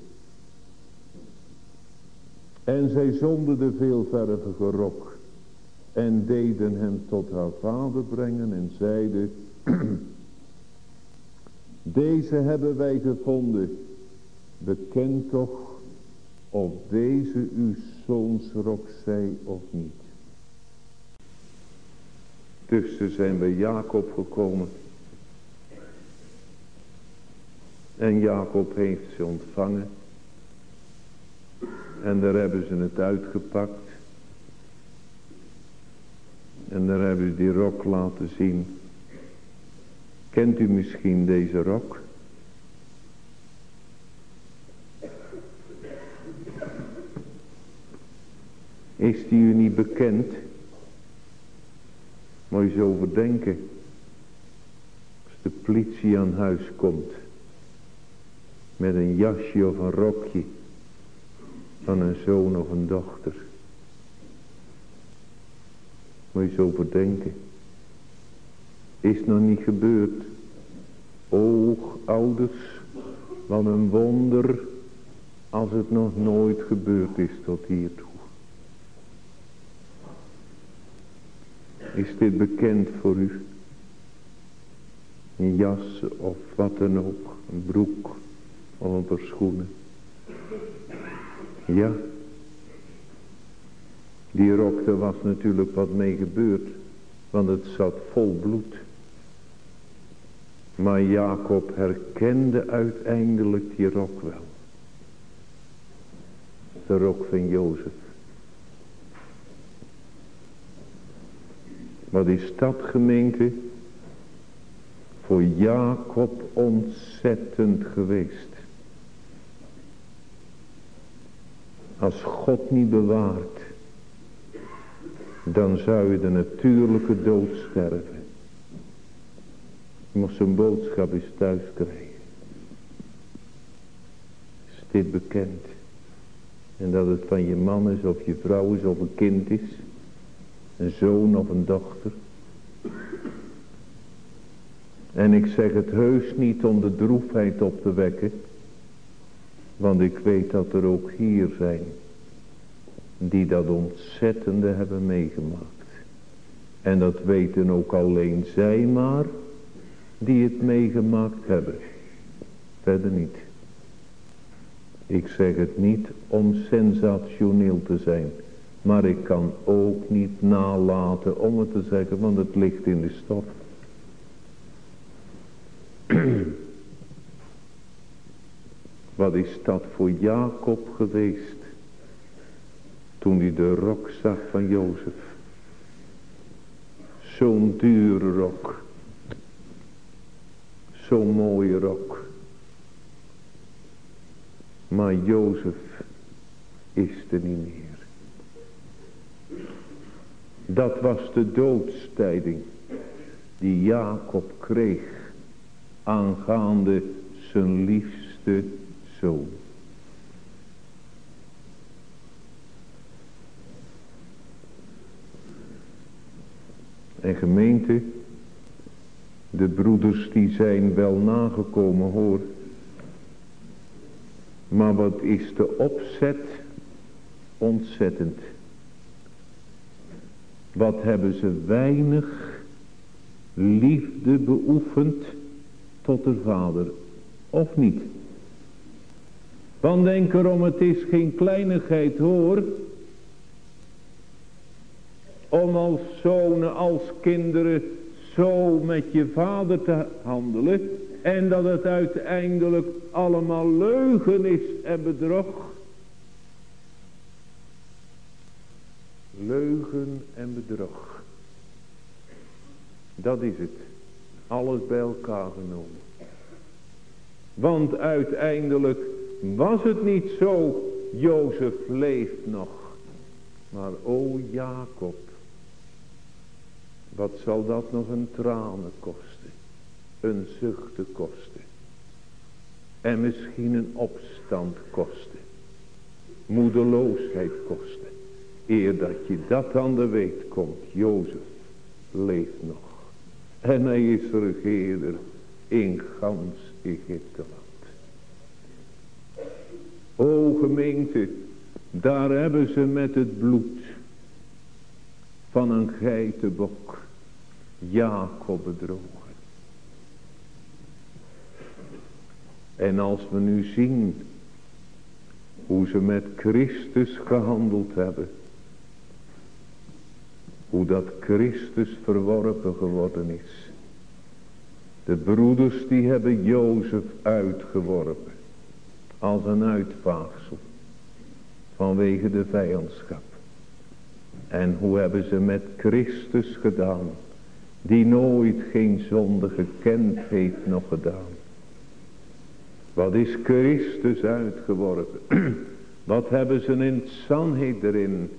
S2: En zij zonden de veelvervige rok. En deden hem tot haar vader brengen en zeiden. Deze hebben wij gevonden. Bekend toch of deze uw zoonsrok zij of niet. Dus ze zijn bij Jacob gekomen. En Jacob heeft ze ontvangen. En daar hebben ze het uitgepakt. En daar hebben ze die rok laten zien. Kent u misschien deze rok? Is die u niet bekend? Moet je zo overdenken. Als de politie aan huis komt. Met een jasje of een rokje. Van een zoon of een dochter. Moet je zo overdenken. Is nog niet gebeurd. Oog, ouders. Wat een wonder. Als het nog nooit gebeurd is tot hiertoe. Is dit bekend voor u? Een jas of wat dan ook. Een broek of een paar schoenen. Ja. Die rok, er was natuurlijk wat mee gebeurd. Want het zat vol bloed. Maar Jacob herkende uiteindelijk die rok wel. De rok van Jozef. Wat is dat gemeente? Voor Jacob ontzettend geweest. Als God niet bewaart. Dan zou je de natuurlijke dood sterven. Je moest een boodschap eens thuis krijgen. Is dit bekend? En dat het van je man is of je vrouw is of een kind is. Een zoon of een dochter. En ik zeg het heus niet om de droefheid op te wekken. Want ik weet dat er ook hier zijn. Die dat ontzettende hebben meegemaakt. En dat weten ook alleen zij maar. Die het meegemaakt hebben. Verder niet. Ik zeg het niet om sensationeel te zijn. Maar ik kan ook niet nalaten om het te zeggen, want het ligt in de stof. Wat is dat voor Jacob geweest, toen hij de rok zag van Jozef. Zo'n dure rok. Zo'n mooie rok. Maar Jozef is er niet meer. Dat was de doodstijding die Jacob kreeg aangaande zijn liefste zoon. En gemeente, de broeders die zijn wel nagekomen hoor. Maar wat is de opzet ontzettend. Wat hebben ze weinig liefde beoefend tot de vader. Of niet? Want denk erom, het is geen kleinigheid hoor om als zonen, als kinderen zo met je vader te handelen. En dat het uiteindelijk allemaal leugen is en bedrog. Leugen en bedrog. Dat is het. Alles bij elkaar genomen. Want uiteindelijk was het niet zo. Jozef leeft nog. Maar o Jacob. Wat zal dat nog een tranen kosten. Een zuchten kosten. En misschien een opstand kosten. Moedeloosheid kosten. Eer dat je dat aan de weet komt. Jozef leeft nog. En hij is regeerder in gans Egypteland. O gemeente, daar hebben ze met het bloed van een geitenbok Jacob bedrogen. En als we nu zien hoe ze met Christus gehandeld hebben. Hoe dat Christus verworpen geworden is. De broeders die hebben Jozef uitgeworpen. Als een uitvaagsel. Vanwege de vijandschap. En hoe hebben ze met Christus gedaan. Die nooit geen zonde gekend heeft nog gedaan. Wat is Christus uitgeworpen? Wat hebben ze in het erin?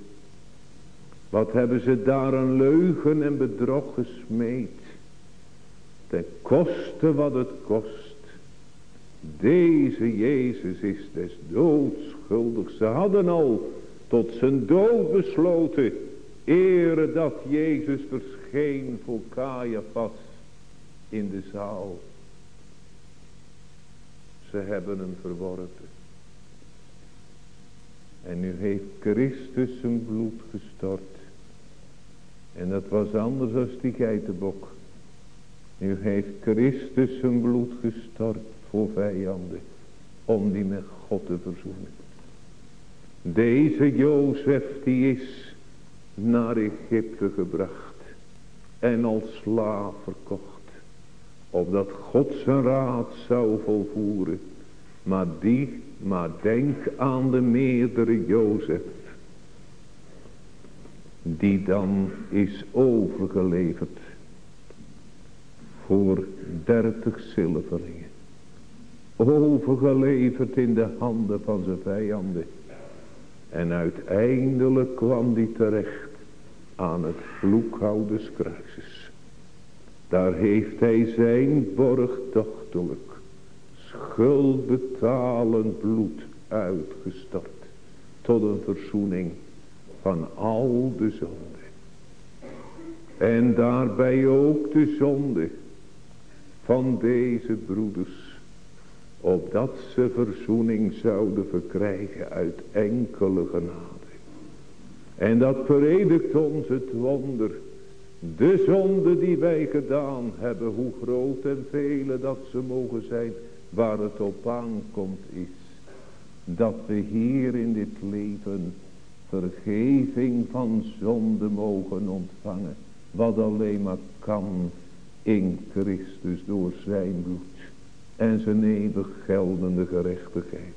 S2: Wat hebben ze daar een leugen en bedrog gesmeed? Ten koste wat het kost. Deze Jezus is des doods schuldig. Ze hadden al tot zijn dood besloten. Ere dat Jezus verscheen voor Caiaphas in de zaal. Ze hebben hem verworpen. En nu heeft Christus zijn bloed gestort. En dat was anders als die geitenbok. Nu heeft Christus zijn bloed gestort voor vijanden. Om die met God te verzoenen. Deze Jozef die is naar Egypte gebracht. En als slaaf verkocht. Opdat God zijn raad zou volvoeren. Maar die, maar denk aan de meerdere Jozef. Die dan is overgeleverd. Voor dertig zilverlingen. Overgeleverd in de handen van zijn vijanden. En uiteindelijk kwam die terecht aan het vloekhout des kruises. Daar heeft hij zijn borgdochterlijk, schuldbetalend bloed uitgestort. Tot een verzoening van al de zonde. En daarbij ook de zonde van deze broeders opdat ze verzoening zouden verkrijgen uit enkele genade. En dat veredigt ons het wonder. De zonde die wij gedaan hebben, hoe groot en vele dat ze mogen zijn, waar het op aankomt is. Dat we hier in dit leven vergeving van zonde mogen ontvangen. Wat alleen maar kan in Christus door zijn bloed en zijn eeuwig geldende gerechtigheid.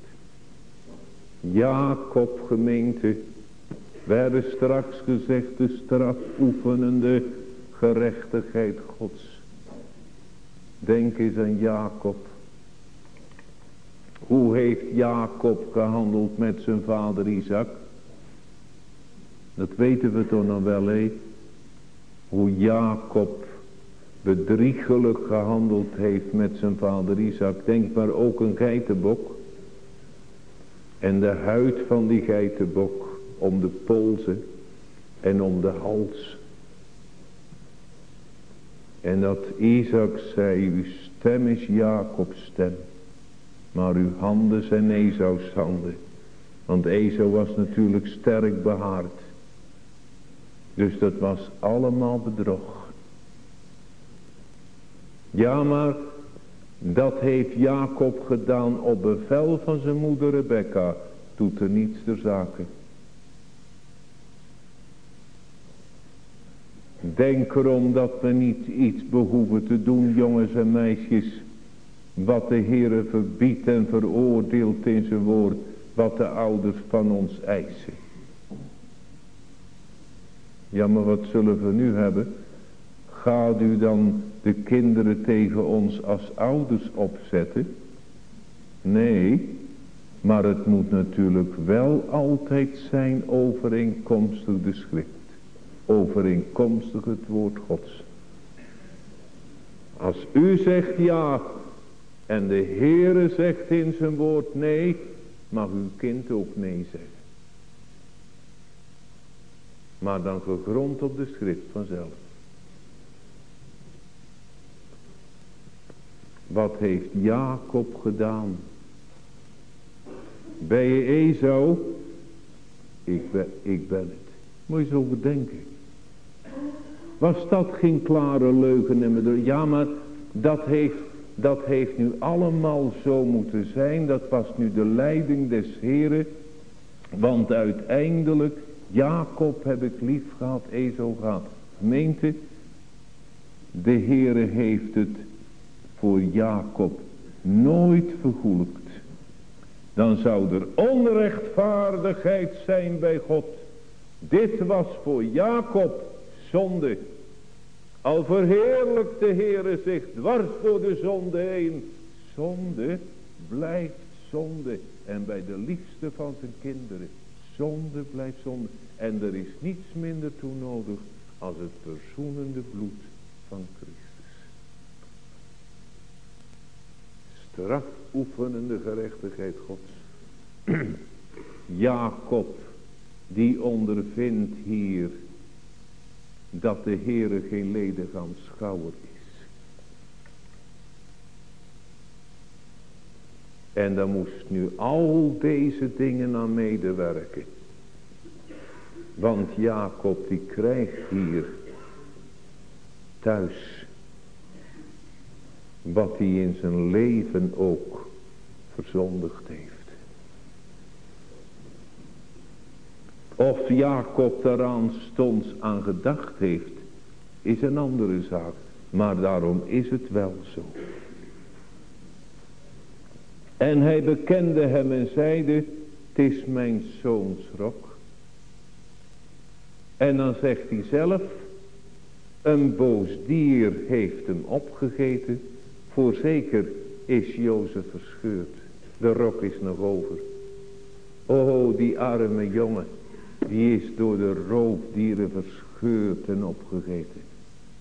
S2: Jacob gemeente, werden straks gezegd de strafoefenende gerechtigheid gods. Denk eens aan Jacob. Hoe heeft Jacob gehandeld met zijn vader Isaac? Dat weten we toch nog wel, hé? Hoe Jacob bedriegelijk gehandeld heeft met zijn vader Isaac. Denk maar ook een geitenbok. En de huid van die geitenbok om de polsen en om de hals. En dat Isaac zei, uw stem is Jacobs stem. Maar uw handen zijn Esaus handen. Want Esau was natuurlijk sterk behaard. Dus dat was allemaal bedrog. Ja, maar dat heeft Jacob gedaan op bevel van zijn moeder Rebecca. Doet er niets ter zake. Denk erom dat we niet iets behoeven te doen, jongens en meisjes. Wat de Heere verbiedt en veroordeelt in zijn woord. Wat de ouders van ons eisen. Ja, maar wat zullen we nu hebben? Gaat u dan de kinderen tegen ons als ouders opzetten? Nee, maar het moet natuurlijk wel altijd zijn overeenkomstig de schrift. Overeenkomstig het woord gods. Als u zegt ja en de Heere zegt in zijn woord nee, mag uw kind ook nee zeggen. Maar dan gegrond op de schrift vanzelf. Wat heeft Jacob gedaan? Ben je Esau? Ik ben, ik ben het. Moet je zo bedenken. Was dat geen klare leugen? Ja, maar dat heeft, dat heeft nu allemaal zo moeten zijn. Dat was nu de leiding des Heren. Want uiteindelijk, Jacob heb ik lief gehad, Esau gehad. Gemeente, de Heere heeft het voor Jacob nooit vergoelijkt. Dan zou er onrechtvaardigheid zijn bij God. Dit was voor Jacob zonde. Al verheerlijkt de Heere zich dwars voor de zonde heen. Zonde blijft zonde. En bij de liefste van zijn kinderen. Zonde blijft zonde. En er is niets minder toe nodig als het verzoenende bloed van Christus. Straf oefenende gerechtigheid gods. Jacob die ondervindt hier dat de Heere geen ledig aanschouwer is. En dan moest nu al deze dingen aan medewerken. Want Jacob die krijgt hier thuis wat hij in zijn leven ook verzondigd heeft. Of Jacob daaraan stonds aan gedacht heeft, is een andere zaak. Maar daarom is het wel zo. En hij bekende hem en zeide, het is mijn zoons rok. En dan zegt hij zelf, een boos dier heeft hem opgegeten. Voorzeker is Jozef verscheurd. De rok is nog over. O, die arme jongen. Die is door de roofdieren verscheurd en opgegeten.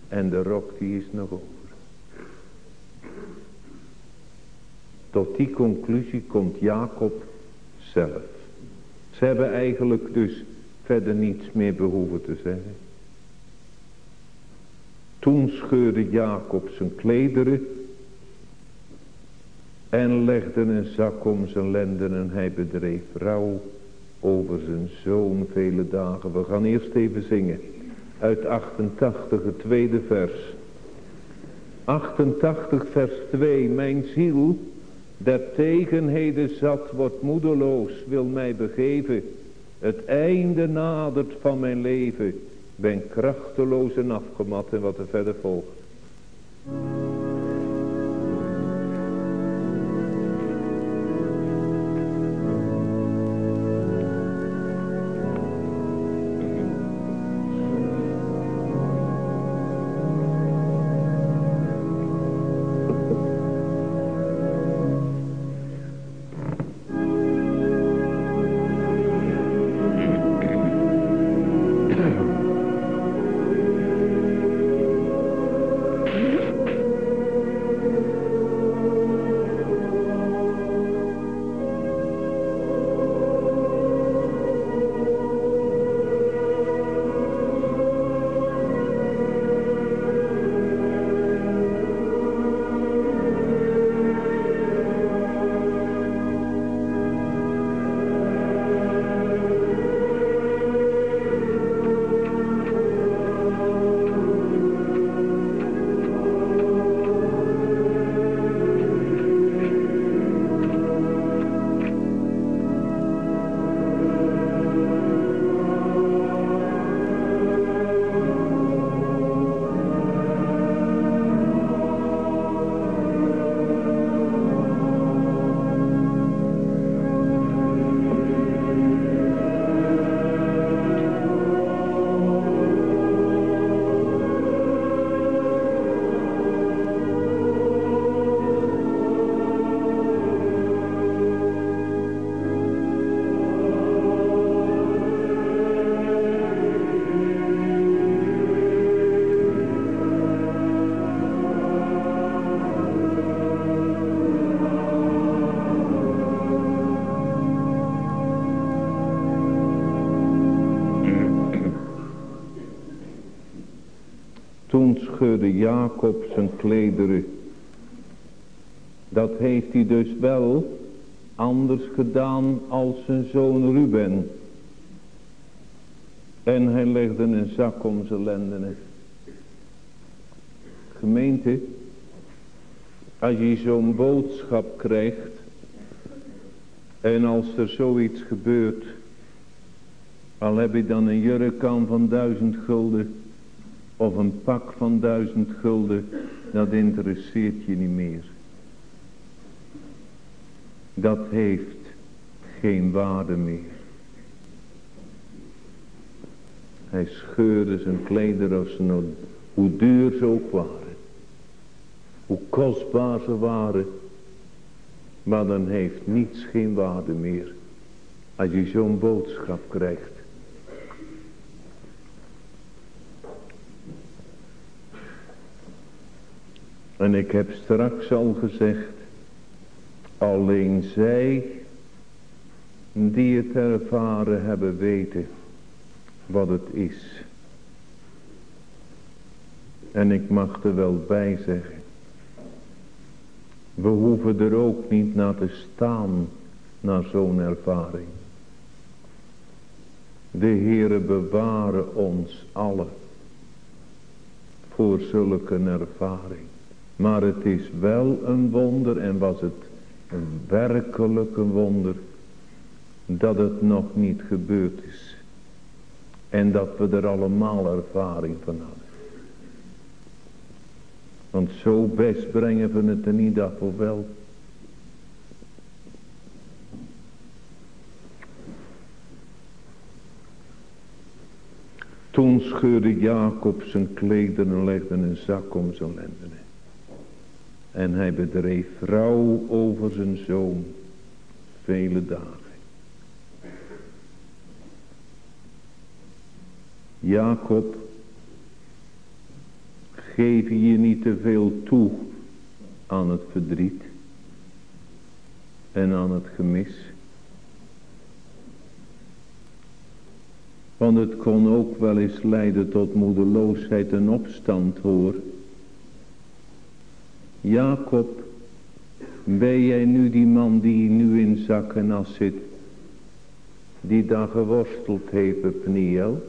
S2: En de rok die is nog over. Tot die conclusie komt Jacob zelf. Ze hebben eigenlijk dus verder niets meer behoeven te zeggen. Toen scheurde Jacob zijn klederen en legde een zak om zijn lenden en hij bedreef rouw over zijn zoon vele dagen. We gaan eerst even zingen. Uit 88, het tweede vers. 88 vers 2. Mijn ziel, der tegenheden zat, wordt moedeloos, wil mij begeven. Het einde nadert van mijn leven. Ben krachteloos en afgemat en wat er verder volgt. Jacob zijn klederen. Dat heeft hij dus wel anders gedaan als zijn zoon Ruben. En hij legde een zak om zijn lendenen. Gemeente, als je zo'n boodschap krijgt. En als er zoiets gebeurt. Al heb je dan een jurkan van duizend gulden. Of een pak van duizend gulden. Dat interesseert je niet meer. Dat heeft geen waarde meer. Hij scheurde zijn kleder als ze hoe duur ze ook waren. Hoe kostbaar ze waren. Maar dan heeft niets geen waarde meer. Als je zo'n boodschap krijgt. En ik heb straks al gezegd. Alleen zij die het ervaren hebben weten wat het is. En ik mag er wel bij zeggen. We hoeven er ook niet naar te staan, naar zo'n ervaring. De Heere bewaren ons allen voor zulke ervaring. Maar het is wel een wonder en was het een werkelijke wonder dat het nog niet gebeurd is. En dat we er allemaal ervaring van hadden. Want zo best brengen we het er niet af of wel. Toen scheurde Jacob zijn klederen en legde een zak om zijn lendenen. En hij bedreef vrouw over zijn zoon vele dagen. Jacob, geef je niet te veel toe aan het verdriet en aan het gemis. Want het kon ook wel eens leiden tot moedeloosheid en opstand hoor. Jacob, ben jij nu die man die nu in zak en zit, die daar geworsteld heeft, Pniel?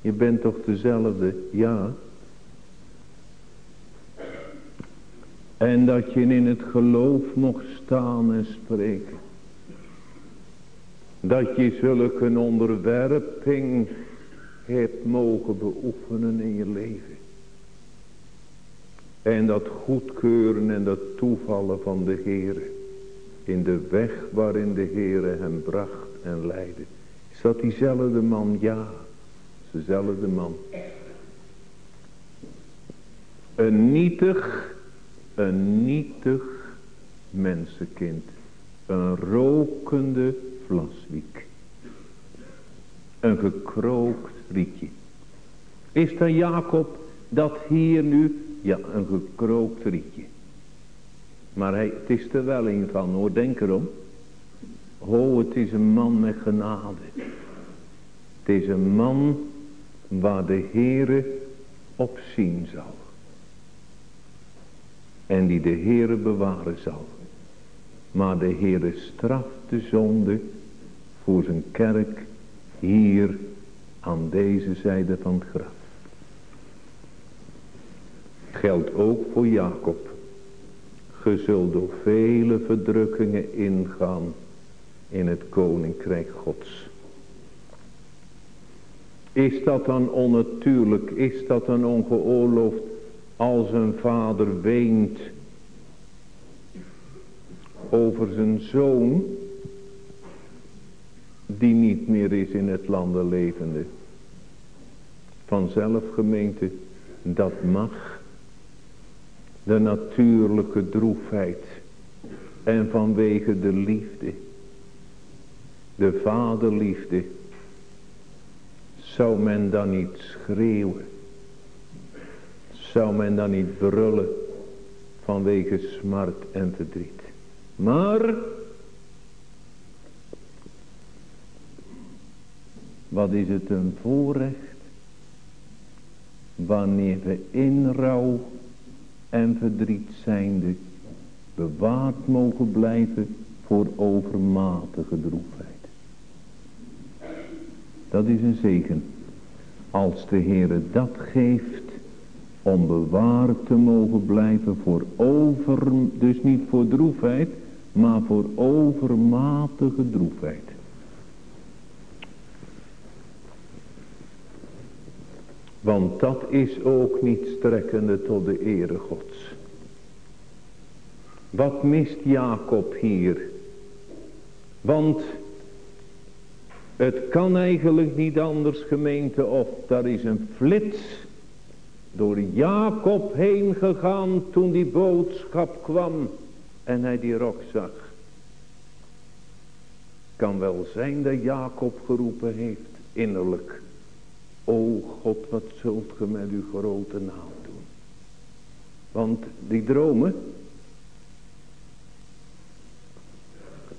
S2: Je bent toch dezelfde, ja. En dat je in het geloof mocht staan en spreken. Dat je zulke onderwerping hebt mogen beoefenen in je leven. En dat goedkeuren en dat toevallen van de Heer. In de weg waarin de Heer hem bracht en leidde. Is dat diezelfde man? Ja dezelfde man. Een nietig, een nietig mensenkind. Een rokende vlaswiek. Een gekrookt rietje. Is dan Jacob dat hier nu? Ja, een gekrookt rietje. Maar hij, het is er wel een van hoor, denk erom. Oh, het is een man met genade. Het is een man waar de Heere op zien zal. En die de Heere bewaren zal. Maar de Heere straft de zonde voor zijn kerk hier aan deze zijde van het graf. Geldt ook voor Jacob. Ge zult door vele verdrukkingen ingaan in het koninkrijk gods. Is dat dan onnatuurlijk? Is dat dan ongeoorloofd als een vader weent over zijn zoon die niet meer is in het landen levende? Vanzelf gemeente, dat mag. De natuurlijke droefheid en vanwege de liefde, de vaderliefde zou men dan niet schreeuwen? Zou men dan niet brullen vanwege smart en verdriet? Maar, wat is het een voorrecht wanneer we in rouw en verdriet zijnde bewaard mogen blijven voor overmatige droefheid. Dat is een zegen. Als de Heere dat geeft om bewaard te mogen blijven voor over, dus niet voor droefheid, maar voor overmatige droefheid. Want dat is ook niet strekkende tot de ere gods. Wat mist Jacob hier? Want het kan eigenlijk niet anders gemeente of daar is een flits door Jacob heen gegaan toen die boodschap kwam en hij die rok zag. Kan wel zijn dat Jacob geroepen heeft innerlijk. O God, wat zult ge met uw grote naam doen. Want die dromen.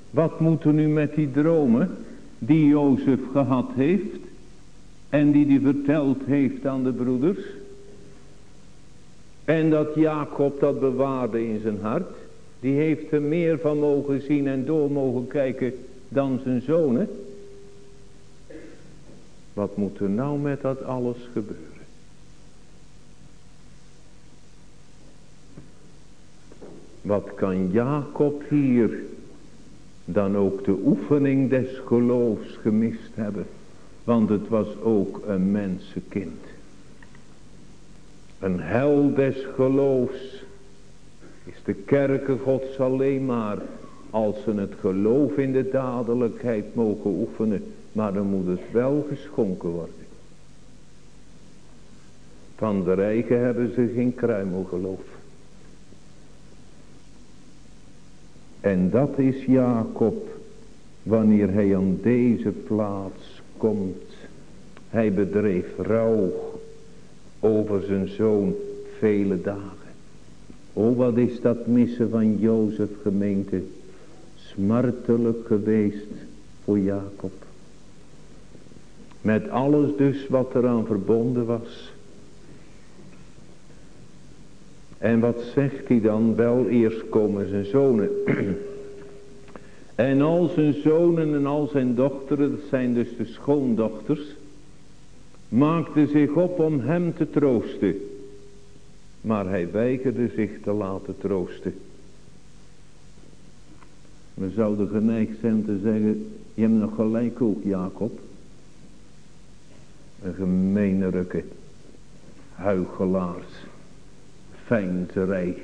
S2: Wat moeten nu met die dromen die Jozef gehad heeft. En die hij verteld heeft aan de broeders. En dat Jacob dat bewaarde in zijn hart. Die heeft er meer van mogen zien en door mogen kijken dan zijn zonen. Wat moet er nou met dat alles gebeuren? Wat kan Jacob hier dan ook de oefening des geloofs gemist hebben? Want het was ook een mensenkind. Een hel des geloofs is de kerke gods alleen maar als ze het geloof in de dadelijkheid mogen oefenen maar dan moet het wel geschonken worden. Van de rijken hebben ze geen kruimelgeloof. En dat is Jacob wanneer hij aan deze plaats komt. Hij bedreef rouw over zijn zoon vele dagen. O wat is dat missen van Jozef gemeente. Smartelijk geweest voor Jacob. Met alles dus wat eraan verbonden was. En wat zegt hij dan? Wel eerst komen zijn zonen. en al zijn zonen en al zijn dochteren, dat zijn dus de schoondochters, maakten zich op om hem te troosten. Maar hij weigerde zich te laten troosten. We zouden geneigd zijn te zeggen, je hebt nog gelijk ook Jacob. Een gemeenerukke. Huigelaars. Fijnterij.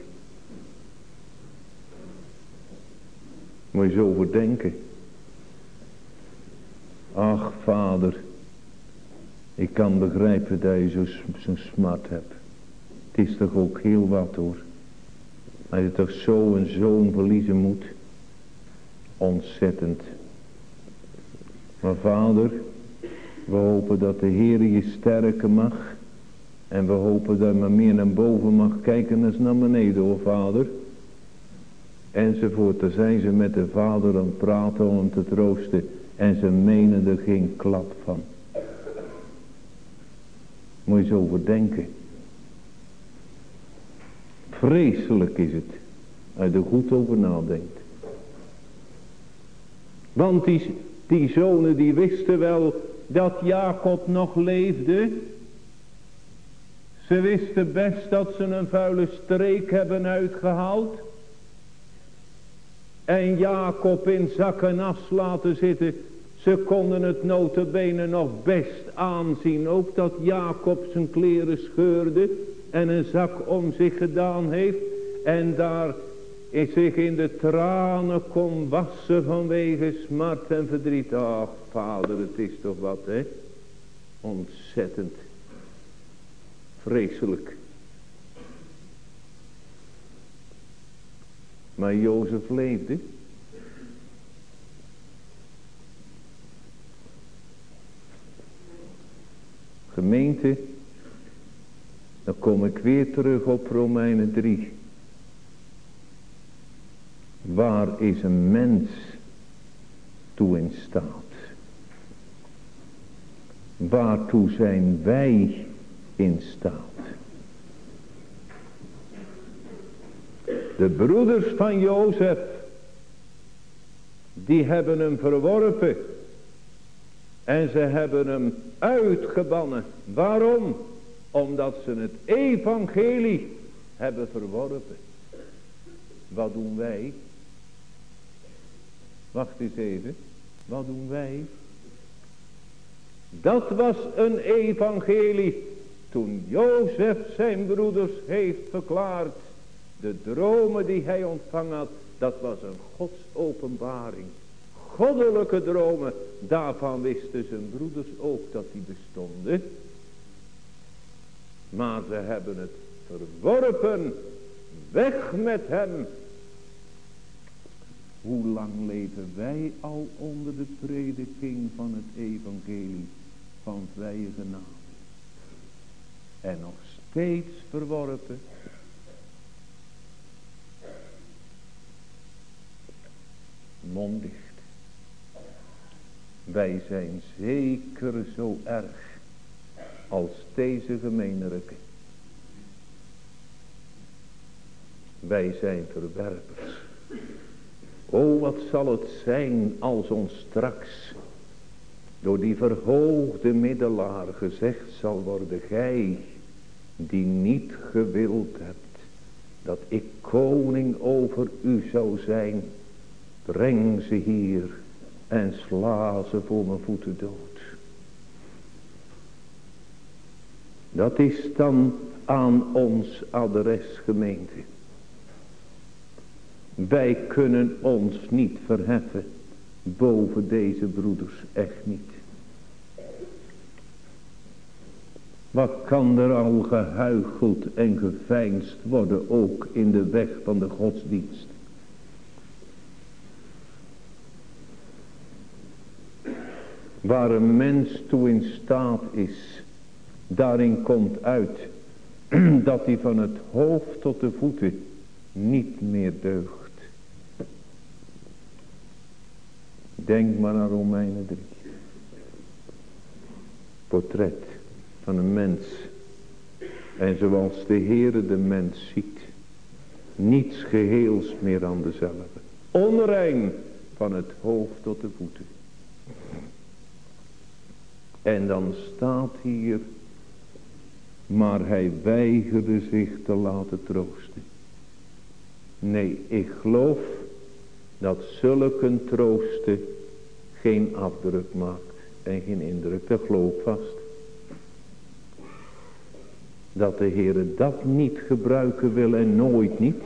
S2: Moet je zo over denken. Ach vader. Ik kan begrijpen dat je zo'n zo smart hebt. Het is toch ook heel wat hoor. Als je toch zo een zoon verliezen moet. Ontzettend. Maar vader. We hopen dat de Heer je sterken mag. En we hopen dat je meer naar boven mag kijken dan naar beneden, hoor vader. Enzovoort. Daar zijn ze met de vader aan het praten om te troosten. En ze menen er geen klap van. Moet je zo over denken. Vreselijk is het. Als je er goed over nadenkt. Want die, die zonen die wisten wel dat Jacob nog leefde. Ze wisten best dat ze een vuile streek hebben uitgehaald. En Jacob in zak en as laten zitten. Ze konden het notabene nog best aanzien. Ook dat Jacob zijn kleren scheurde en een zak om zich gedaan heeft. En daar zich in de tranen kon wassen vanwege smart en verdriet. Ach vader, het is toch wat hè. Ontzettend. Vreselijk. Maar Jozef leefde. Gemeente, dan kom ik weer terug op Romeinen 3. Waar is een mens toe in staat? Waartoe zijn wij in staat. De broeders van Jozef, die hebben hem verworpen. En ze hebben hem uitgebannen. Waarom? Omdat ze het evangelie hebben verworpen. Wat doen wij? Wacht eens even. Wat doen wij? Dat was een evangelie. Toen Jozef zijn broeders heeft verklaard. De dromen die hij ontvangen had. Dat was een Gods openbaring. Goddelijke dromen. Daarvan wisten zijn broeders ook dat die bestonden. Maar ze hebben het verworpen. Weg met hem. Hoe lang leven wij al onder de prediking van het evangelie van vrije genade. En nog steeds verworpen. Mondicht. Wij zijn zeker zo erg als deze gemeenelijke. Wij zijn verwerpers. O wat zal het zijn als ons straks door die verhoogde middelaar gezegd zal worden. Gij die niet gewild hebt dat ik koning over u zou zijn. Breng ze hier en sla ze voor mijn voeten dood. Dat is dan aan ons adres gemeente. Wij kunnen ons niet verheffen boven deze broeders, echt niet. Wat kan er al gehuicheld en geveinsd worden ook in de weg van de godsdienst. Waar een mens toe in staat is, daarin komt uit dat hij van het hoofd tot de voeten niet meer deugt. Denk maar aan Romeinen 3. Portret van een mens. En zoals de Heere de mens ziet. Niets geheels meer aan dezelfde. Onrein van het hoofd tot de voeten. En dan staat hier. Maar hij weigerde zich te laten troosten. Nee, ik geloof dat zulke troosten geen afdruk maakt en geen indruk. Dat geloof vast. Dat de Heer dat niet gebruiken wil en nooit niet.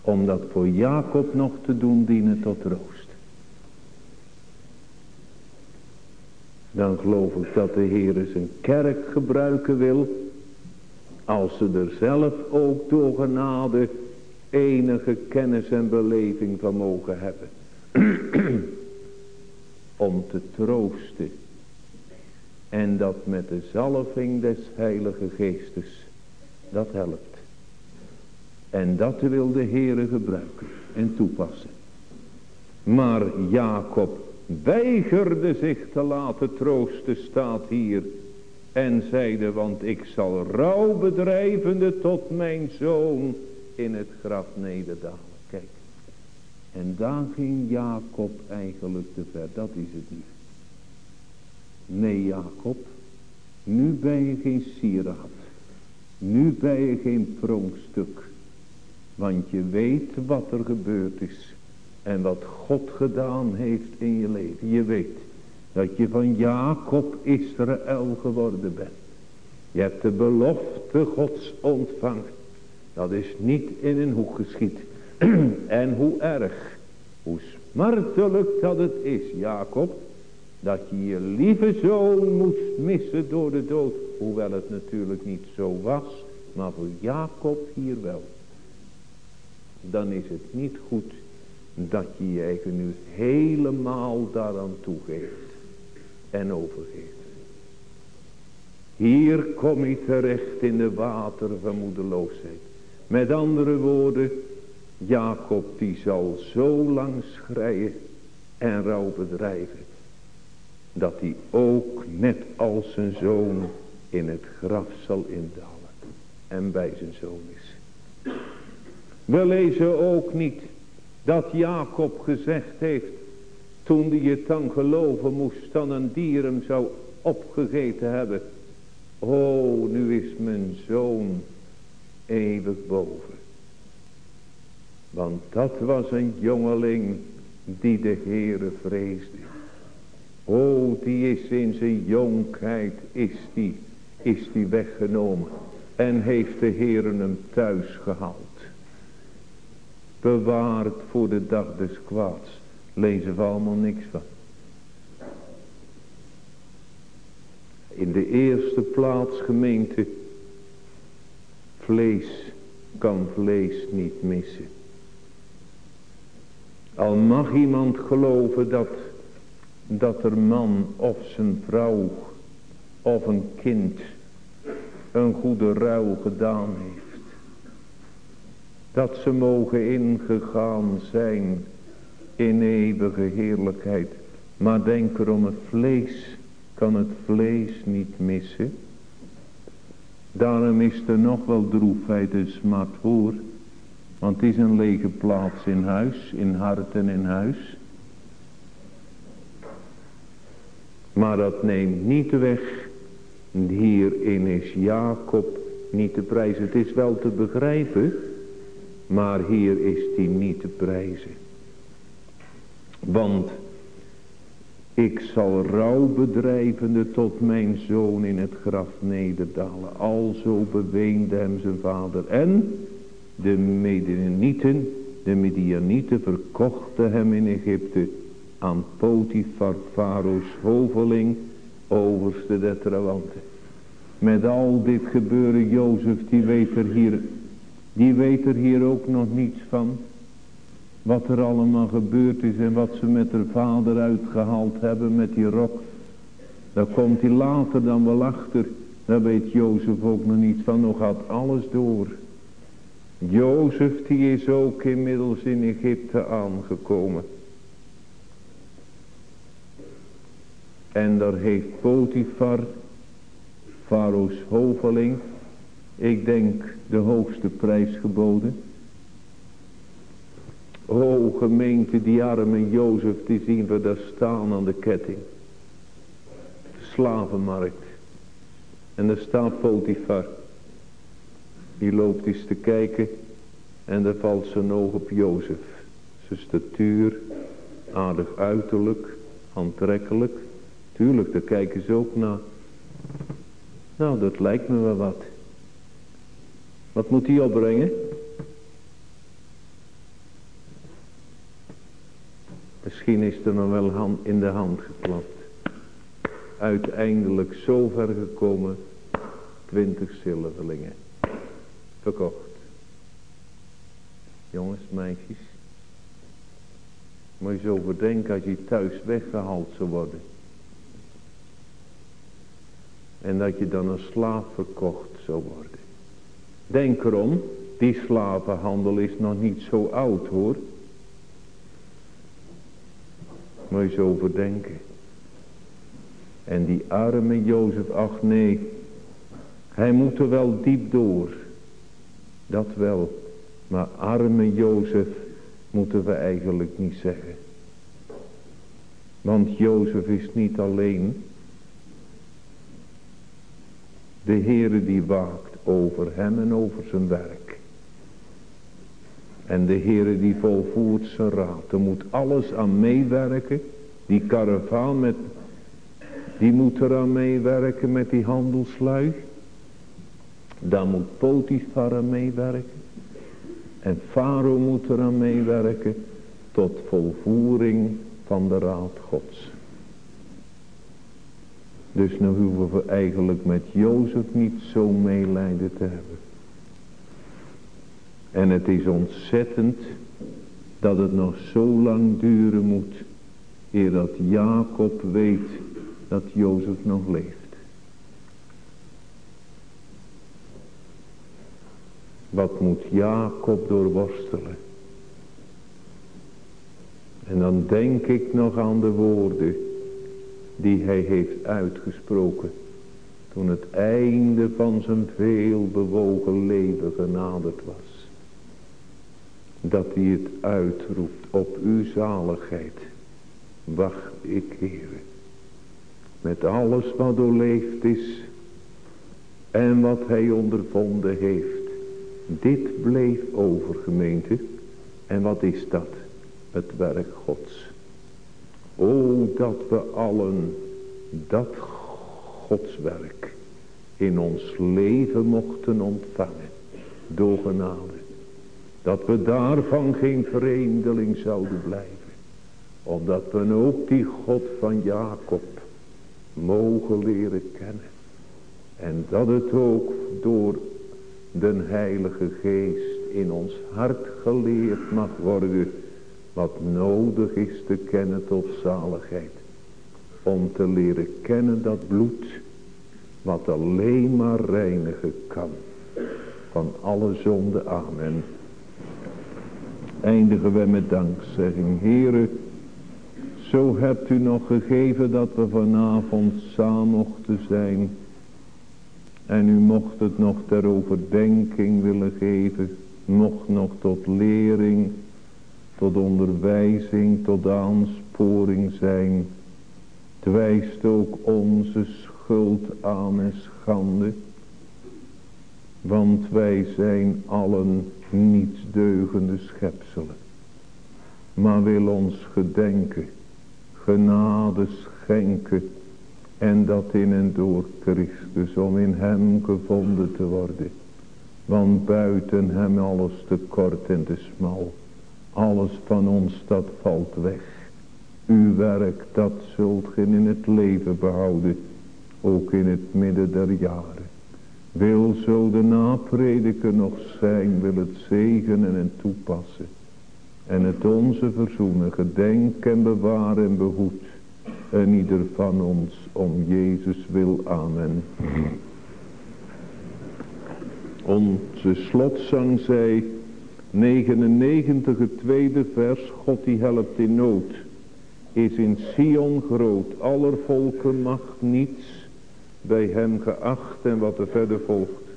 S2: Om dat voor Jacob nog te doen dienen tot troost. Dan geloof ik dat de Heer zijn kerk gebruiken wil. Als ze er zelf ook door genade enige kennis en beleving van mogen hebben. Om te troosten. En dat met de zalving des heilige geestes. Dat helpt. En dat wil de Heere gebruiken en toepassen. Maar Jacob weigerde zich te laten troosten staat hier. En zeide want ik zal rouw bedrijvende tot mijn zoon in het graf nederdalen. Kijk. En daar ging Jacob eigenlijk te ver. Dat is het niet. Nee Jacob. Nu ben je geen sieraad. Nu ben je geen pronkstuk. Want je weet wat er gebeurd is. En wat God gedaan heeft in je leven. Je weet dat je van Jacob Israël geworden bent. Je hebt de belofte Gods ontvangen. Dat is niet in een hoek geschied. en hoe erg, hoe smartelijk dat het is, Jacob, dat je je lieve zoon moest missen door de dood. Hoewel het natuurlijk niet zo was, maar voor Jacob hier wel. Dan is het niet goed dat je je eigen nu helemaal daaraan toegeeft en overgeeft. Hier kom je terecht in de wateren van moedeloosheid. Met andere woorden, Jacob die zal zo lang schreien en rouw bedrijven. Dat hij ook net als zijn zoon in het graf zal indalen. En bij zijn zoon is. We lezen ook niet dat Jacob gezegd heeft. Toen hij het dan geloven moest dan een dier hem zou opgegeten hebben. Oh nu is mijn zoon eeuwig boven. Want dat was een jongeling die de Heere vreesde. Oh, die is in zijn jonkheid, is die, is die weggenomen. En heeft de Heere hem thuis gehaald. Bewaard voor de dag des kwaads. Lezen we allemaal niks van. In de eerste plaats gemeente. Vlees kan vlees niet missen. Al mag iemand geloven dat, dat er man of zijn vrouw of een kind een goede ruil gedaan heeft. Dat ze mogen ingegaan zijn in eeuwige heerlijkheid. Maar denk erom, het vlees kan het vlees niet missen. Daarom is er nog wel droefheid en smart voor. Want het is een lege plaats in huis, in hart en in huis. Maar dat neemt niet weg. Hierin is Jacob niet te prijzen. Het is wel te begrijpen. Maar hier is hij niet te prijzen. Want ik zal rouw bedrijvende tot mijn zoon in het graf nederdalen. Alzo beweende hem zijn vader. En de Medianieten, de Midianieten verkochten hem in Egypte aan Potifar, Faro's hoveling, overste der trawanten. Met al dit gebeuren, Jozef, die weet er hier, die weet er hier ook nog niets van. Wat er allemaal gebeurd is en wat ze met haar vader uitgehaald hebben met die rok. Daar komt hij later dan wel achter. Daar weet Jozef ook nog niets van, nog gaat alles door. Jozef die is ook inmiddels in Egypte aangekomen. En daar heeft Potifar, Faro's hoveling, ik denk de hoogste prijs geboden. O gemeente, die arme Jozef, die zien we daar staan aan de ketting. De slavenmarkt. En daar staat Potifar. Die loopt eens te kijken en daar valt zijn oog op Jozef. Zijn statuur, aardig uiterlijk, aantrekkelijk. Tuurlijk, daar kijken ze ook naar. Nou, dat lijkt me wel wat. Wat moet hij opbrengen? Misschien is er nog wel in de hand geklapt. Uiteindelijk zover gekomen, twintig zilverlingen. Verkocht. Jongens, meisjes. Moet je zo overdenken als je thuis weggehaald zou worden. En dat je dan een slaaf verkocht zou worden. Denk erom, die slavenhandel is nog niet zo oud hoor. Je zo overdenken. En die arme Jozef, ach nee, hij moet er wel diep door. Dat wel. Maar arme Jozef moeten we eigenlijk niet zeggen. Want Jozef is niet alleen. De Heere die waakt over hem en over zijn werk. En de Heere die volvoert zijn raad. Er moet alles aan meewerken. Die karavaan met, die moet eraan meewerken met die handelslui. Daar moet Potifar aan meewerken. En Farao moet eraan meewerken tot volvoering van de raad gods. Dus nu hoeven we eigenlijk met Jozef niet zo meelijden te hebben. En het is ontzettend dat het nog zo lang duren moet. Eer dat Jacob weet dat Jozef nog leeft. Wat moet Jacob doorworstelen? En dan denk ik nog aan de woorden die hij heeft uitgesproken Toen het einde van zijn veelbewogen leven genaderd was. Dat hij het uitroept op uw zaligheid. Wacht ik, heren. Met alles wat doorleefd is. En wat hij ondervonden heeft. Dit bleef over gemeente. En wat is dat? Het werk gods. O dat we allen dat Gods werk in ons leven mochten ontvangen. Door. Dat we daarvan geen vreemdeling zouden blijven. Omdat we ook die God van Jacob mogen leren kennen. En dat het ook door de Heilige Geest in ons hart geleerd mag worden. Wat nodig is te kennen tot zaligheid. Om te leren kennen dat bloed. Wat alleen maar reinigen kan. Van alle zonde. Amen. Eindigen we met dankzegging. Heren. Zo hebt u nog gegeven dat we vanavond samen mochten zijn. En u mocht het nog ter overdenking willen geven. Mocht nog tot lering, tot onderwijzing, tot aansporing zijn. Twijst ook onze schuld aan en schande. Want wij zijn allen niets deugende schepselen. Maar wil ons gedenken genade schenken. En dat in en door Christus om in hem gevonden te worden. Want buiten hem alles te kort en te smal. Alles van ons dat valt weg. Uw werk dat zult ge in het leven behouden. Ook in het midden der jaren. Wil zo de naprediker nog zijn. Wil het zegenen en toepassen en het onze verzoenen, gedenk en bewaar en behoed. En ieder van ons om Jezus wil. Amen. Onze slotzang zei 99 het tweede vers. God die helpt in nood. Is in Sion groot. Aller volken mag niets bij hem geacht. En wat er verder volgt.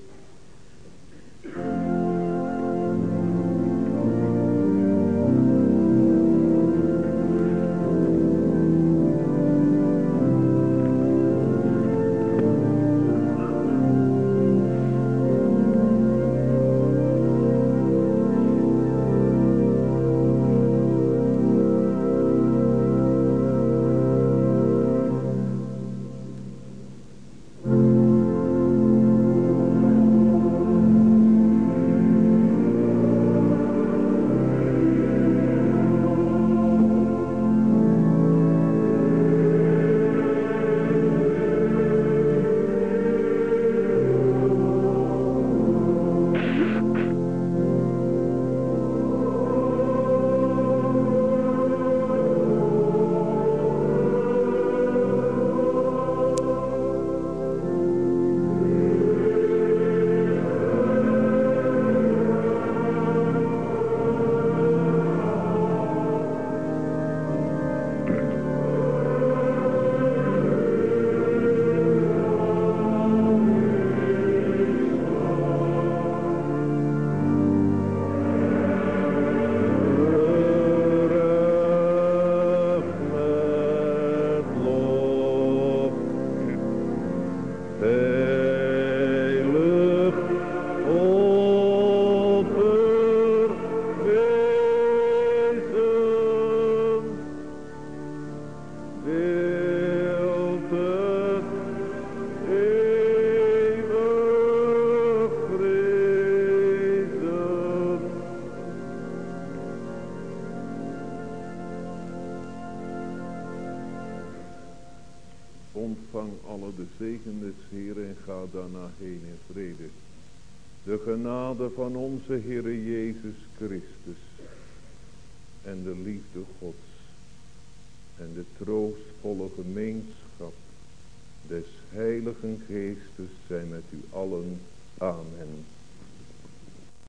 S2: Van onze Heere